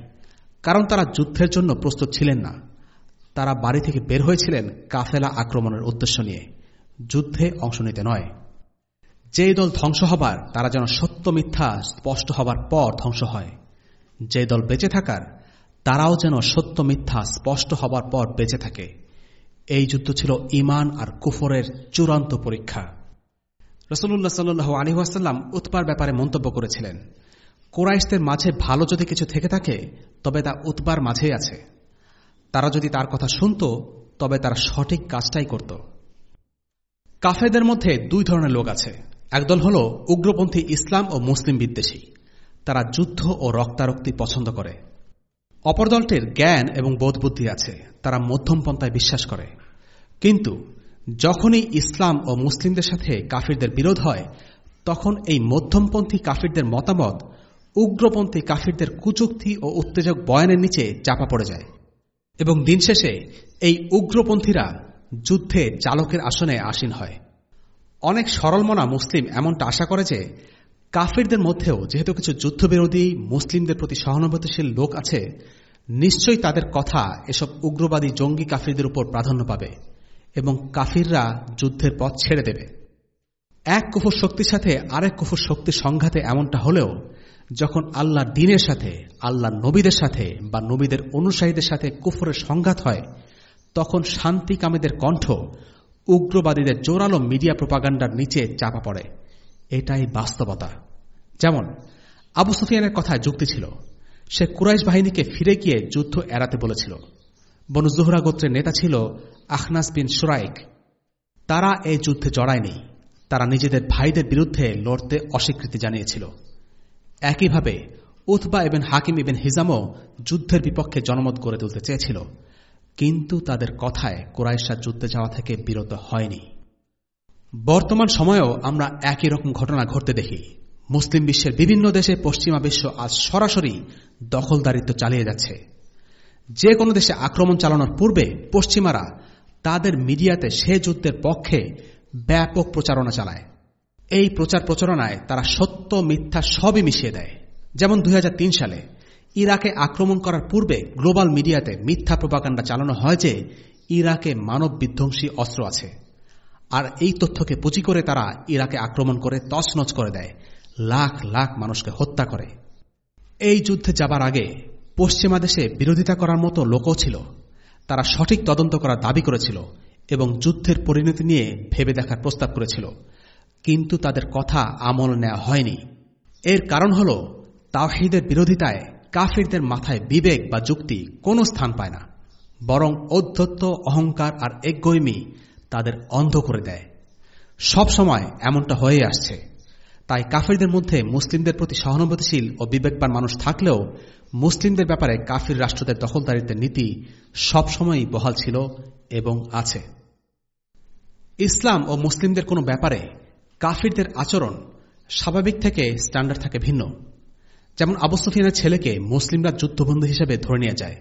কারণ তারা যুদ্ধের জন্য প্রস্তুত ছিলেন না। তারা বাড়ি থেকে বের হয়েছিলেন কাফেলা আক্রমণের উদ্দেশ্য নিয়ে। যুদ্ধে অংশ নিতে নয়। যে দল ধ্বংস হবার, তারা যেন সত্য মিথ্যা স্পষ্ট হবার পর ধ্বংস হয়। যে দল বেঁচে থাকার, তারাও যেন সত্য মিথ্যা স্পষ্ট হবার পর বেঁচে থাকে। এই যুদ্ধ ছিল ইমান আর কুফরের চূড়ান্ত পরীক্ষা। রসুল্লাহ সাল্লু আলহিহাসাল্লাম উৎপার ব্যাপারে মন্তব্য করেছিলেন, কোরাইশদের মাঝে ভালো যদি কিছু থেকে থাকে, তবে তা উৎবার মাঝেই আছে। তারা যদি তার কথা শুনত, তবে তারা সঠিক কাজটাই করত। কাফেদের মধ্যে দুই ধরনের লোক আছে। একদল হল উগ্রপন্থী ইসলাম ও মুসলিম বিদ্বেষী। তারা যুদ্ধ ও রক্তারক্তি পছন্দ করে। অপর দলটির জ্ঞান এবং বোধবুদ্ধি আছে, তারা মধ্যম পন্থায় বিশ্বাস করে। কিন্তু যখনই ইসলাম ও মুসলিমদের সাথে কাফিরদের বিরোধ হয়, তখন এই মধ্যমপন্থী কাফিরদের মতামত উগ্রপন্থী কাফিরদের কুচুক্তি ও উত্তেজক বয়ানের নিচে চাপা পড়ে যায়। এবং দিন শেষে এই উগ্রপন্থীরা যুদ্ধে চালকের আসনে আসীন হয়। অনেক সরলমনা মুসলিম এমনটা আশা করে যে কাফিরদের মধ্যেও যেহেতু কিছু যুদ্ধবিরোধী মুসলিমদের প্রতি সহানুভূতিশীল লোক আছে, নিশ্চয়ই তাদের কথা এসব উগ্রবাদী জঙ্গি কাফিরদের উপর প্রাধান্য পাবে এবং কাফিররা যুদ্ধের পথ ছেড়ে দেবে। এক কুফুর শক্তির সাথে আরেক কুফুর শক্তির সংঘাতে এমনটা হলেও যখন আল্লাহ দিনের সাথে আল্লাহ নবীদের সাথে বা নবীদের অনুসারীদের সাথে কুফরের সংঘাত হয়, তখন শান্তি কামেদের কণ্ঠ উগ্রবাদীদের জোরালো মিডিয়া প্রপাগান্ডার নিচে চাপা পড়ে। এটাই বাস্তবতা। যেমন, আবু সুফিয়ানের কথায় যুক্তি ছিল, সে কুরাইশ বাহিনীকে ফিরে গিয়ে যুদ্ধ এড়াতে বলেছিল। বনু জোহরা গোত্রের নেতা ছিল আখনাস বিন সুরাইক। তারা এই যুদ্ধে জড়ায়নি। তারা নিজেদের ভাইদের বিরুদ্ধে লড়তে অস্বীকৃতি জানিয়েছিল। একইভাবে উথবা এবং হাকিম ইবেন হিজামও যুদ্ধের বিপক্ষে জনমত গড়ে তুলতে চেয়েছিল। কিন্তু তাদের কথায় কোরাইশা যুদ্ধে যাওয়া থেকে বিরত হয়নি। বর্তমান সময়েও আমরা একই রকম ঘটনা ঘটতে দেখি। মুসলিম বিশ্বের বিভিন্ন দেশে পশ্চিমা বিশ্ব আজ সরাসরি দখলদারিত্ব চালিয়ে যাচ্ছে। যে কোনো দেশে আক্রমণ চালানোর পূর্বে পশ্চিমারা তাদের মিডিয়াতে সে যুদ্ধের পক্ষে ব্যাপক প্রচারণা চালায়। এই প্রচার প্রচারণায় তারা সত্য, মিথ্যা সবই মিশিয়ে দেয়। যেমন দু হাজার তিন সালে ইরাকে আক্রমণ করার পূর্বে গ্লোবাল মিডিয়াতে মিথ্যা প্রপাকাণ্ডা চালানো হয় যে ইরাকে মানব বিধ্বংসী অস্ত্র আছে। আর এই তথ্যকে পুঁজি করে তারা ইরাকে আক্রমণ করে তছনছ করে দেয়, লাখ লাখ মানুষকে হত্যা করে। এই যুদ্ধে যাবার আগে পশ্চিমা দেশে বিরোধিতা করার মতো লোকও ছিল। তারা সঠিক তদন্ত করার দাবি করেছিল এবং যুদ্ধের পরিণতি নিয়ে ভেবে দেখার প্রস্তাব করেছিল। কিন্তু তাদের কথা আমল নেওয়া হয়নি। এর কারণ হল তাওহিদের বিরোধিতায় কাফিরদের মাথায় বিবেক বা যুক্তি কোনো স্থান পায় না, বরং অধ্যত্ত অহংকার আর একগৈমি তাদের অন্ধ করে দেয়। সব সময় এমনটা হয়ে আসছে। তাই কাফিরদের মধ্যে মুসলিমদের প্রতি সহানুভূতিশীল ও বিবেকবান মানুষ থাকলেও মুসলিমদের ব্যাপারে কাফির রাষ্ট্রদের দখলদারিত্বের নীতি সবসময়ই বহাল ছিল এবং আছে। ইসলাম ও মুসলিমদের কোনো ব্যাপারে কাফিরদের আচরণ স্বাভাবিক থেকে স্ট্যান্ডার্ড থাকে ভিন্ন। যেমন আবু সুফিয়ানের ছেলেকে মুসলিমরা যুদ্ধবন্ধু হিসেবে ধরে নিয়ে যায়।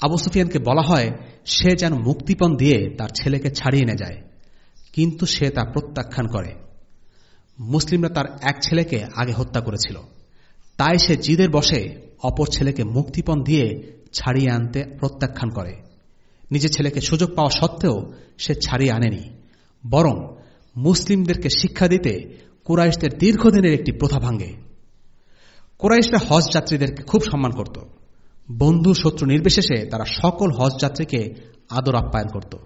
আবু সুফিয়ানকে বলা হয়, সে যেন মুক্তিপণ দিয়ে তার ছেলেকে ছাড়িয়ে নিয়ে যায়, কিন্তু সে তা প্রত্যাখ্যান করে। মুসলিমরা তার এক ছেলেকে আগে হত্যা করেছিল। তাই সে জিদের বসে অপর ছেলেকে মুক্তিপণ দিয়ে ছাড়িয়ে আনতে প্রত্যাখ্যান করে। নিজের ছেলেকে সুযোগ পাওয়া সত্ত্বেও সে ছাড়িয়ে আনেনি। বরং মুসলিমদেরকে শিক্ষা দিতে কুরাইশদের দীর্ঘদিনের একটি প্রথা ভাঙ্গে কোরাইশরা হজ যাত্রীদেরকে খুব সম্মান করত। বন্ধু শত্রু নির্বিশেষে তারা সকল হজ যাত্রীকে আদর আপ্যায়ন করত।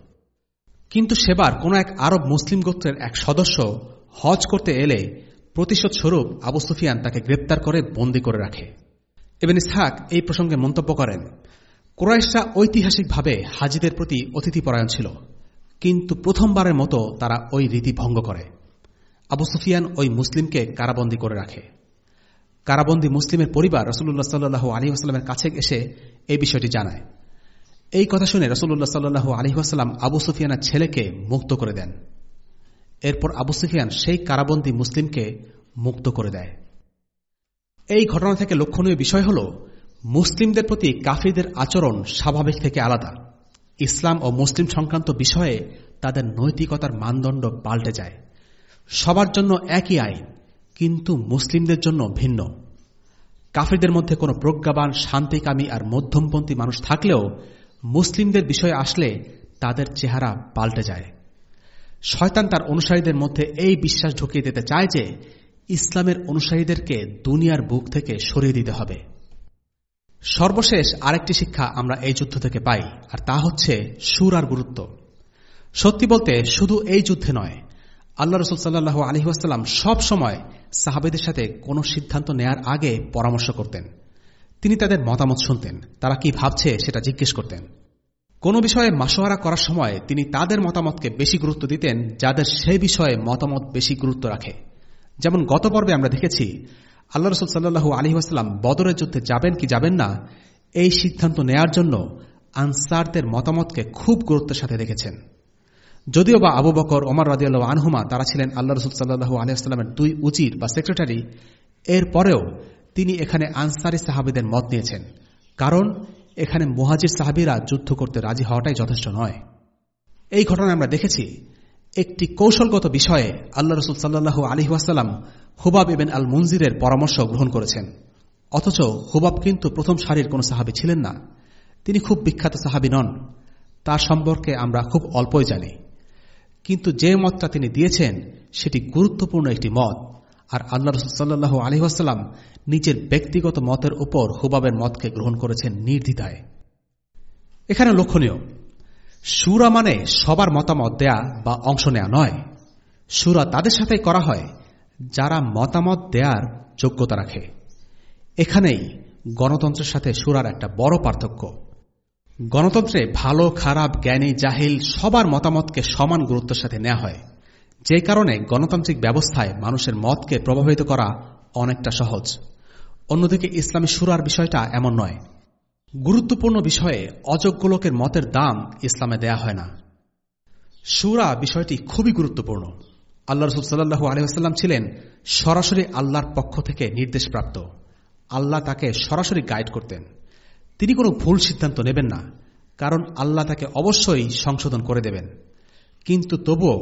কিন্তু সেবার কোন এক আরব মুসলিম গোত্রের এক সদস্য হজ করতে এলে প্রতিশোধ স্বরূপ আবু সুফিয়ান তাকে গ্রেপ্তার করে বন্দি করে রাখে। এবেন ইসহাক এই প্রসঙ্গে মন্তব্য করেন, কোরাইশরা ঐতিহাসিকভাবে হাজিদের প্রতি অতিথিপরায়ণ ছিল, কিন্তু প্রথমবারের মতো তারা ওই রীতি ভঙ্গ করে। আবু সুফিয়ান ওই মুসলিমকে কারাবন্দী করে রাখে। কারাবন্দী মুসলিমের পরিবার রসুল্লাহ সাল্লু আলী আসলামের কাছে এসে এই বিষয়টি জানায়। এই কথা শুনে রসুল্লাহ সাল্লু আলী আসাল্লাম আবু সুফিয়ানের ছেলেকে মুক্ত করে দেন। এরপর আবু সুফিয়ান সেই কারাবন্দী মুসলিমকে মুক্ত করে দেয়। এই ঘটনা থেকে লক্ষণীয় বিষয় হল, মুসলিমদের প্রতি কাফিরদের আচরণ স্বাভাবিক থেকে আলাদা। ইসলাম ও মুসলিম সংক্রান্ত বিষয়ে তাদের নৈতিকতার মানদণ্ড পাল্টে যায়। সবার জন্য একই আইন কিন্তু মুসলিমদের জন্য ভিন্ন। কাফিরদের মধ্যে কোনো প্রজ্ঞাবান, শান্তিকামী আর মধ্যমপন্থী মানুষ থাকলেও মুসলিমদের বিষয়ে আসলে তাদের চেহারা পাল্টে যায়। শয়তান তার অনুসারীদের মধ্যে এই বিশ্বাস ঢুকিয়ে দিতে চায় যে ইসলামের অনুসারীদেরকে দুনিয়ার বুক থেকে সরিয়ে দিতে হবে। সর্বশেষ আরেকটি শিক্ষা আমরা এই যুদ্ধ থেকে পাই, আর তা হচ্ছে সুর আর গুরুত্ব। সত্যি বলতে শুধু এই যুদ্ধে নয় আল্লাহ রসুল সাল্লাহ আলহিহাস্লাম সব সময় সাহাবেদের সাথে কোনো সিদ্ধান্ত নেয়ার আগে পরামর্শ করতেন। তিনি তাদের মতামত শুনতেন। তারা কি ভাবছে সেটা জিজ্ঞেস করতেন। কোনো বিষয়ে মাসোয়ারা করার সময় তিনি তাদের মতামতকে বেশি গুরুত্ব দিতেন, যাদের সেই বিষয়ে মতামত বেশি গুরুত্ব রাখে। যেমন গত পর্বে আমরা দেখেছি, আল্লাহ রসুল সাল্লু আলী আসলাম বদরের যুদ্ধে যাবেন কি যাবেন না, এই সিদ্ধান্ত নেয়ার জন্য আনসারদের মতামতকে খুব গুরুত্বের সাথে দেখেছেন। যদিও বা আবু বকর, ওমর রাজিয়াল আনহুমা, তারা ছিলেন আল্লাহ রসুল সাল্লু আলিয়াস্লামের দুই উচির বা সেক্রেটারি, এর পরেও তিনি এখানে আনসারি সাহাবিদের মত নিয়েছেন। কারণ এখানে মুহাজির সাহাবিরা যুদ্ধ করতে রাজি হওয়াটাই যথেষ্ট নয়। এই ঘটনায় আমরা দেখেছি, একটি কৌশলগত বিষয়ে আল্লাহ রসুল সাল্লাহু আলহিহাসাল্লাম হুবাব ইবেন আল মঞ্জিরের পরামর্শ গ্রহণ করেছেন। অথচ হুবাব কিন্তু প্রথম সারির কোন সাহাবি ছিলেন না। তিনি খুব বিখ্যাত সাহাবি নন। তার সম্পর্কে আমরা খুব অল্পই জানি। কিন্তু যে মতটা তিনি দিয়েছেন, সেটি গুরুত্বপূর্ণ একটি মত। আর আল্লাহ রসুল সাল্লাহ আলহিহাস্লাম নিজের ব্যক্তিগত মতের উপর হুবাবের মতকে গ্রহণ করেছেন নির্দ্বিধায়। এখানে লক্ষণীয়, সুরা মানে সবার মতামত দেয়া বা অংশ নেয়া নয়। সুরা তাদের সাথে করা হয়, যারা মতামত দেয়ার যোগ্যতা রাখে। এখানেই গণতন্ত্রের সাথে সুরার একটা বড় পার্থক্য। গণতন্ত্রে ভালো, খারাপ, জ্ঞানী, জাহিল সবার মতামতকে সমান গুরুত্বের সাথে নেওয়া হয়। যে কারণে গণতান্ত্রিক ব্যবস্থায় মানুষের মতকে প্রভাবিত করা অনেকটা সহজ। অন্যদিকে ইসলামী সুরার বিষয়টা এমন নয়। গুরুত্বপূর্ণ বিষয়ে অযোগ্য লোকের মতের দাম ইসলামে দেয়া হয় না। সুরা বিষয়টি খুবই গুরুত্বপূর্ণ। আল্লাহ রসুল সাল্লু আলহাম ছিলেন সরাসরি আল্লাহর পক্ষ থেকে নির্দেশপ্রাপ্ত। আল্লাহ তাকে সরাসরি গাইড করতেন। তিনি কোনো ভুল সিদ্ধান্ত নেবেন না, কারণ আল্লাহ তাকে অবশ্যই সংশোধন করে দেবেন। কিন্তু তবুও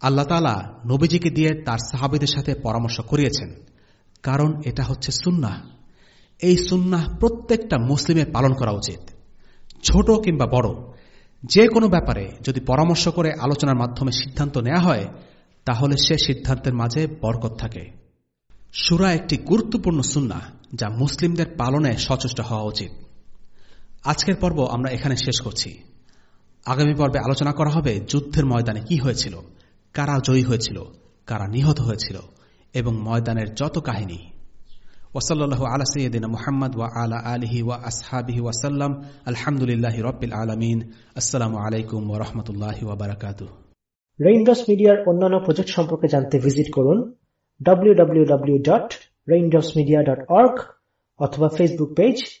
আল্লাহ তালা নবীজিকে দিয়ে তার সাহাবিদের সাথে পরামর্শ করিয়েছেন, কারণ এটা হচ্ছে সুন্না এই সুন্না প্রত্যেকটা মুসলিমের পালন করা উচিত, ছোট কিংবা বড়। যে কোনো ব্যাপারে যদি পরামর্শ করে আলোচনার মাধ্যমে সিদ্ধান্ত নেওয়া হয়, তাহলে সে সিদ্ধান্তের মাঝে বরকত থাকে। সুরা একটি গুরুত্বপূর্ণ সুন্না যা মুসলিমদের পালনে সচেষ্ট হওয়া উচিত। আজকের পর্ব আমরা এখানে শেষ করছি। আগামী পর্বে আলোচনা করা হবে যুদ্ধের ময়দানে কি হয়েছিল, কারা জয়ী হয়েছিল, কারা নিহত হয়েছিল, এবং ময়দানের যত কাহিনী। ওসল্লাহ আলা সৈয়দিন মোহাম্মদ ওয়া আলা আলহি ওয়া আসহাবিহি ওয়াসাল্লাম আলহামদুলিল্লাহ রবিল আলমিন। আসসালামু আলাইকুম ওয়া রহমতুল্লাহ ওয়াবারাকাতু রেইনড্রপস মিডিয়ার অন্যান্য প্রজেক্ট সম্পর্কে জানতে ভিজিট করুন www.raindropsmedia.org অথবা Facebook page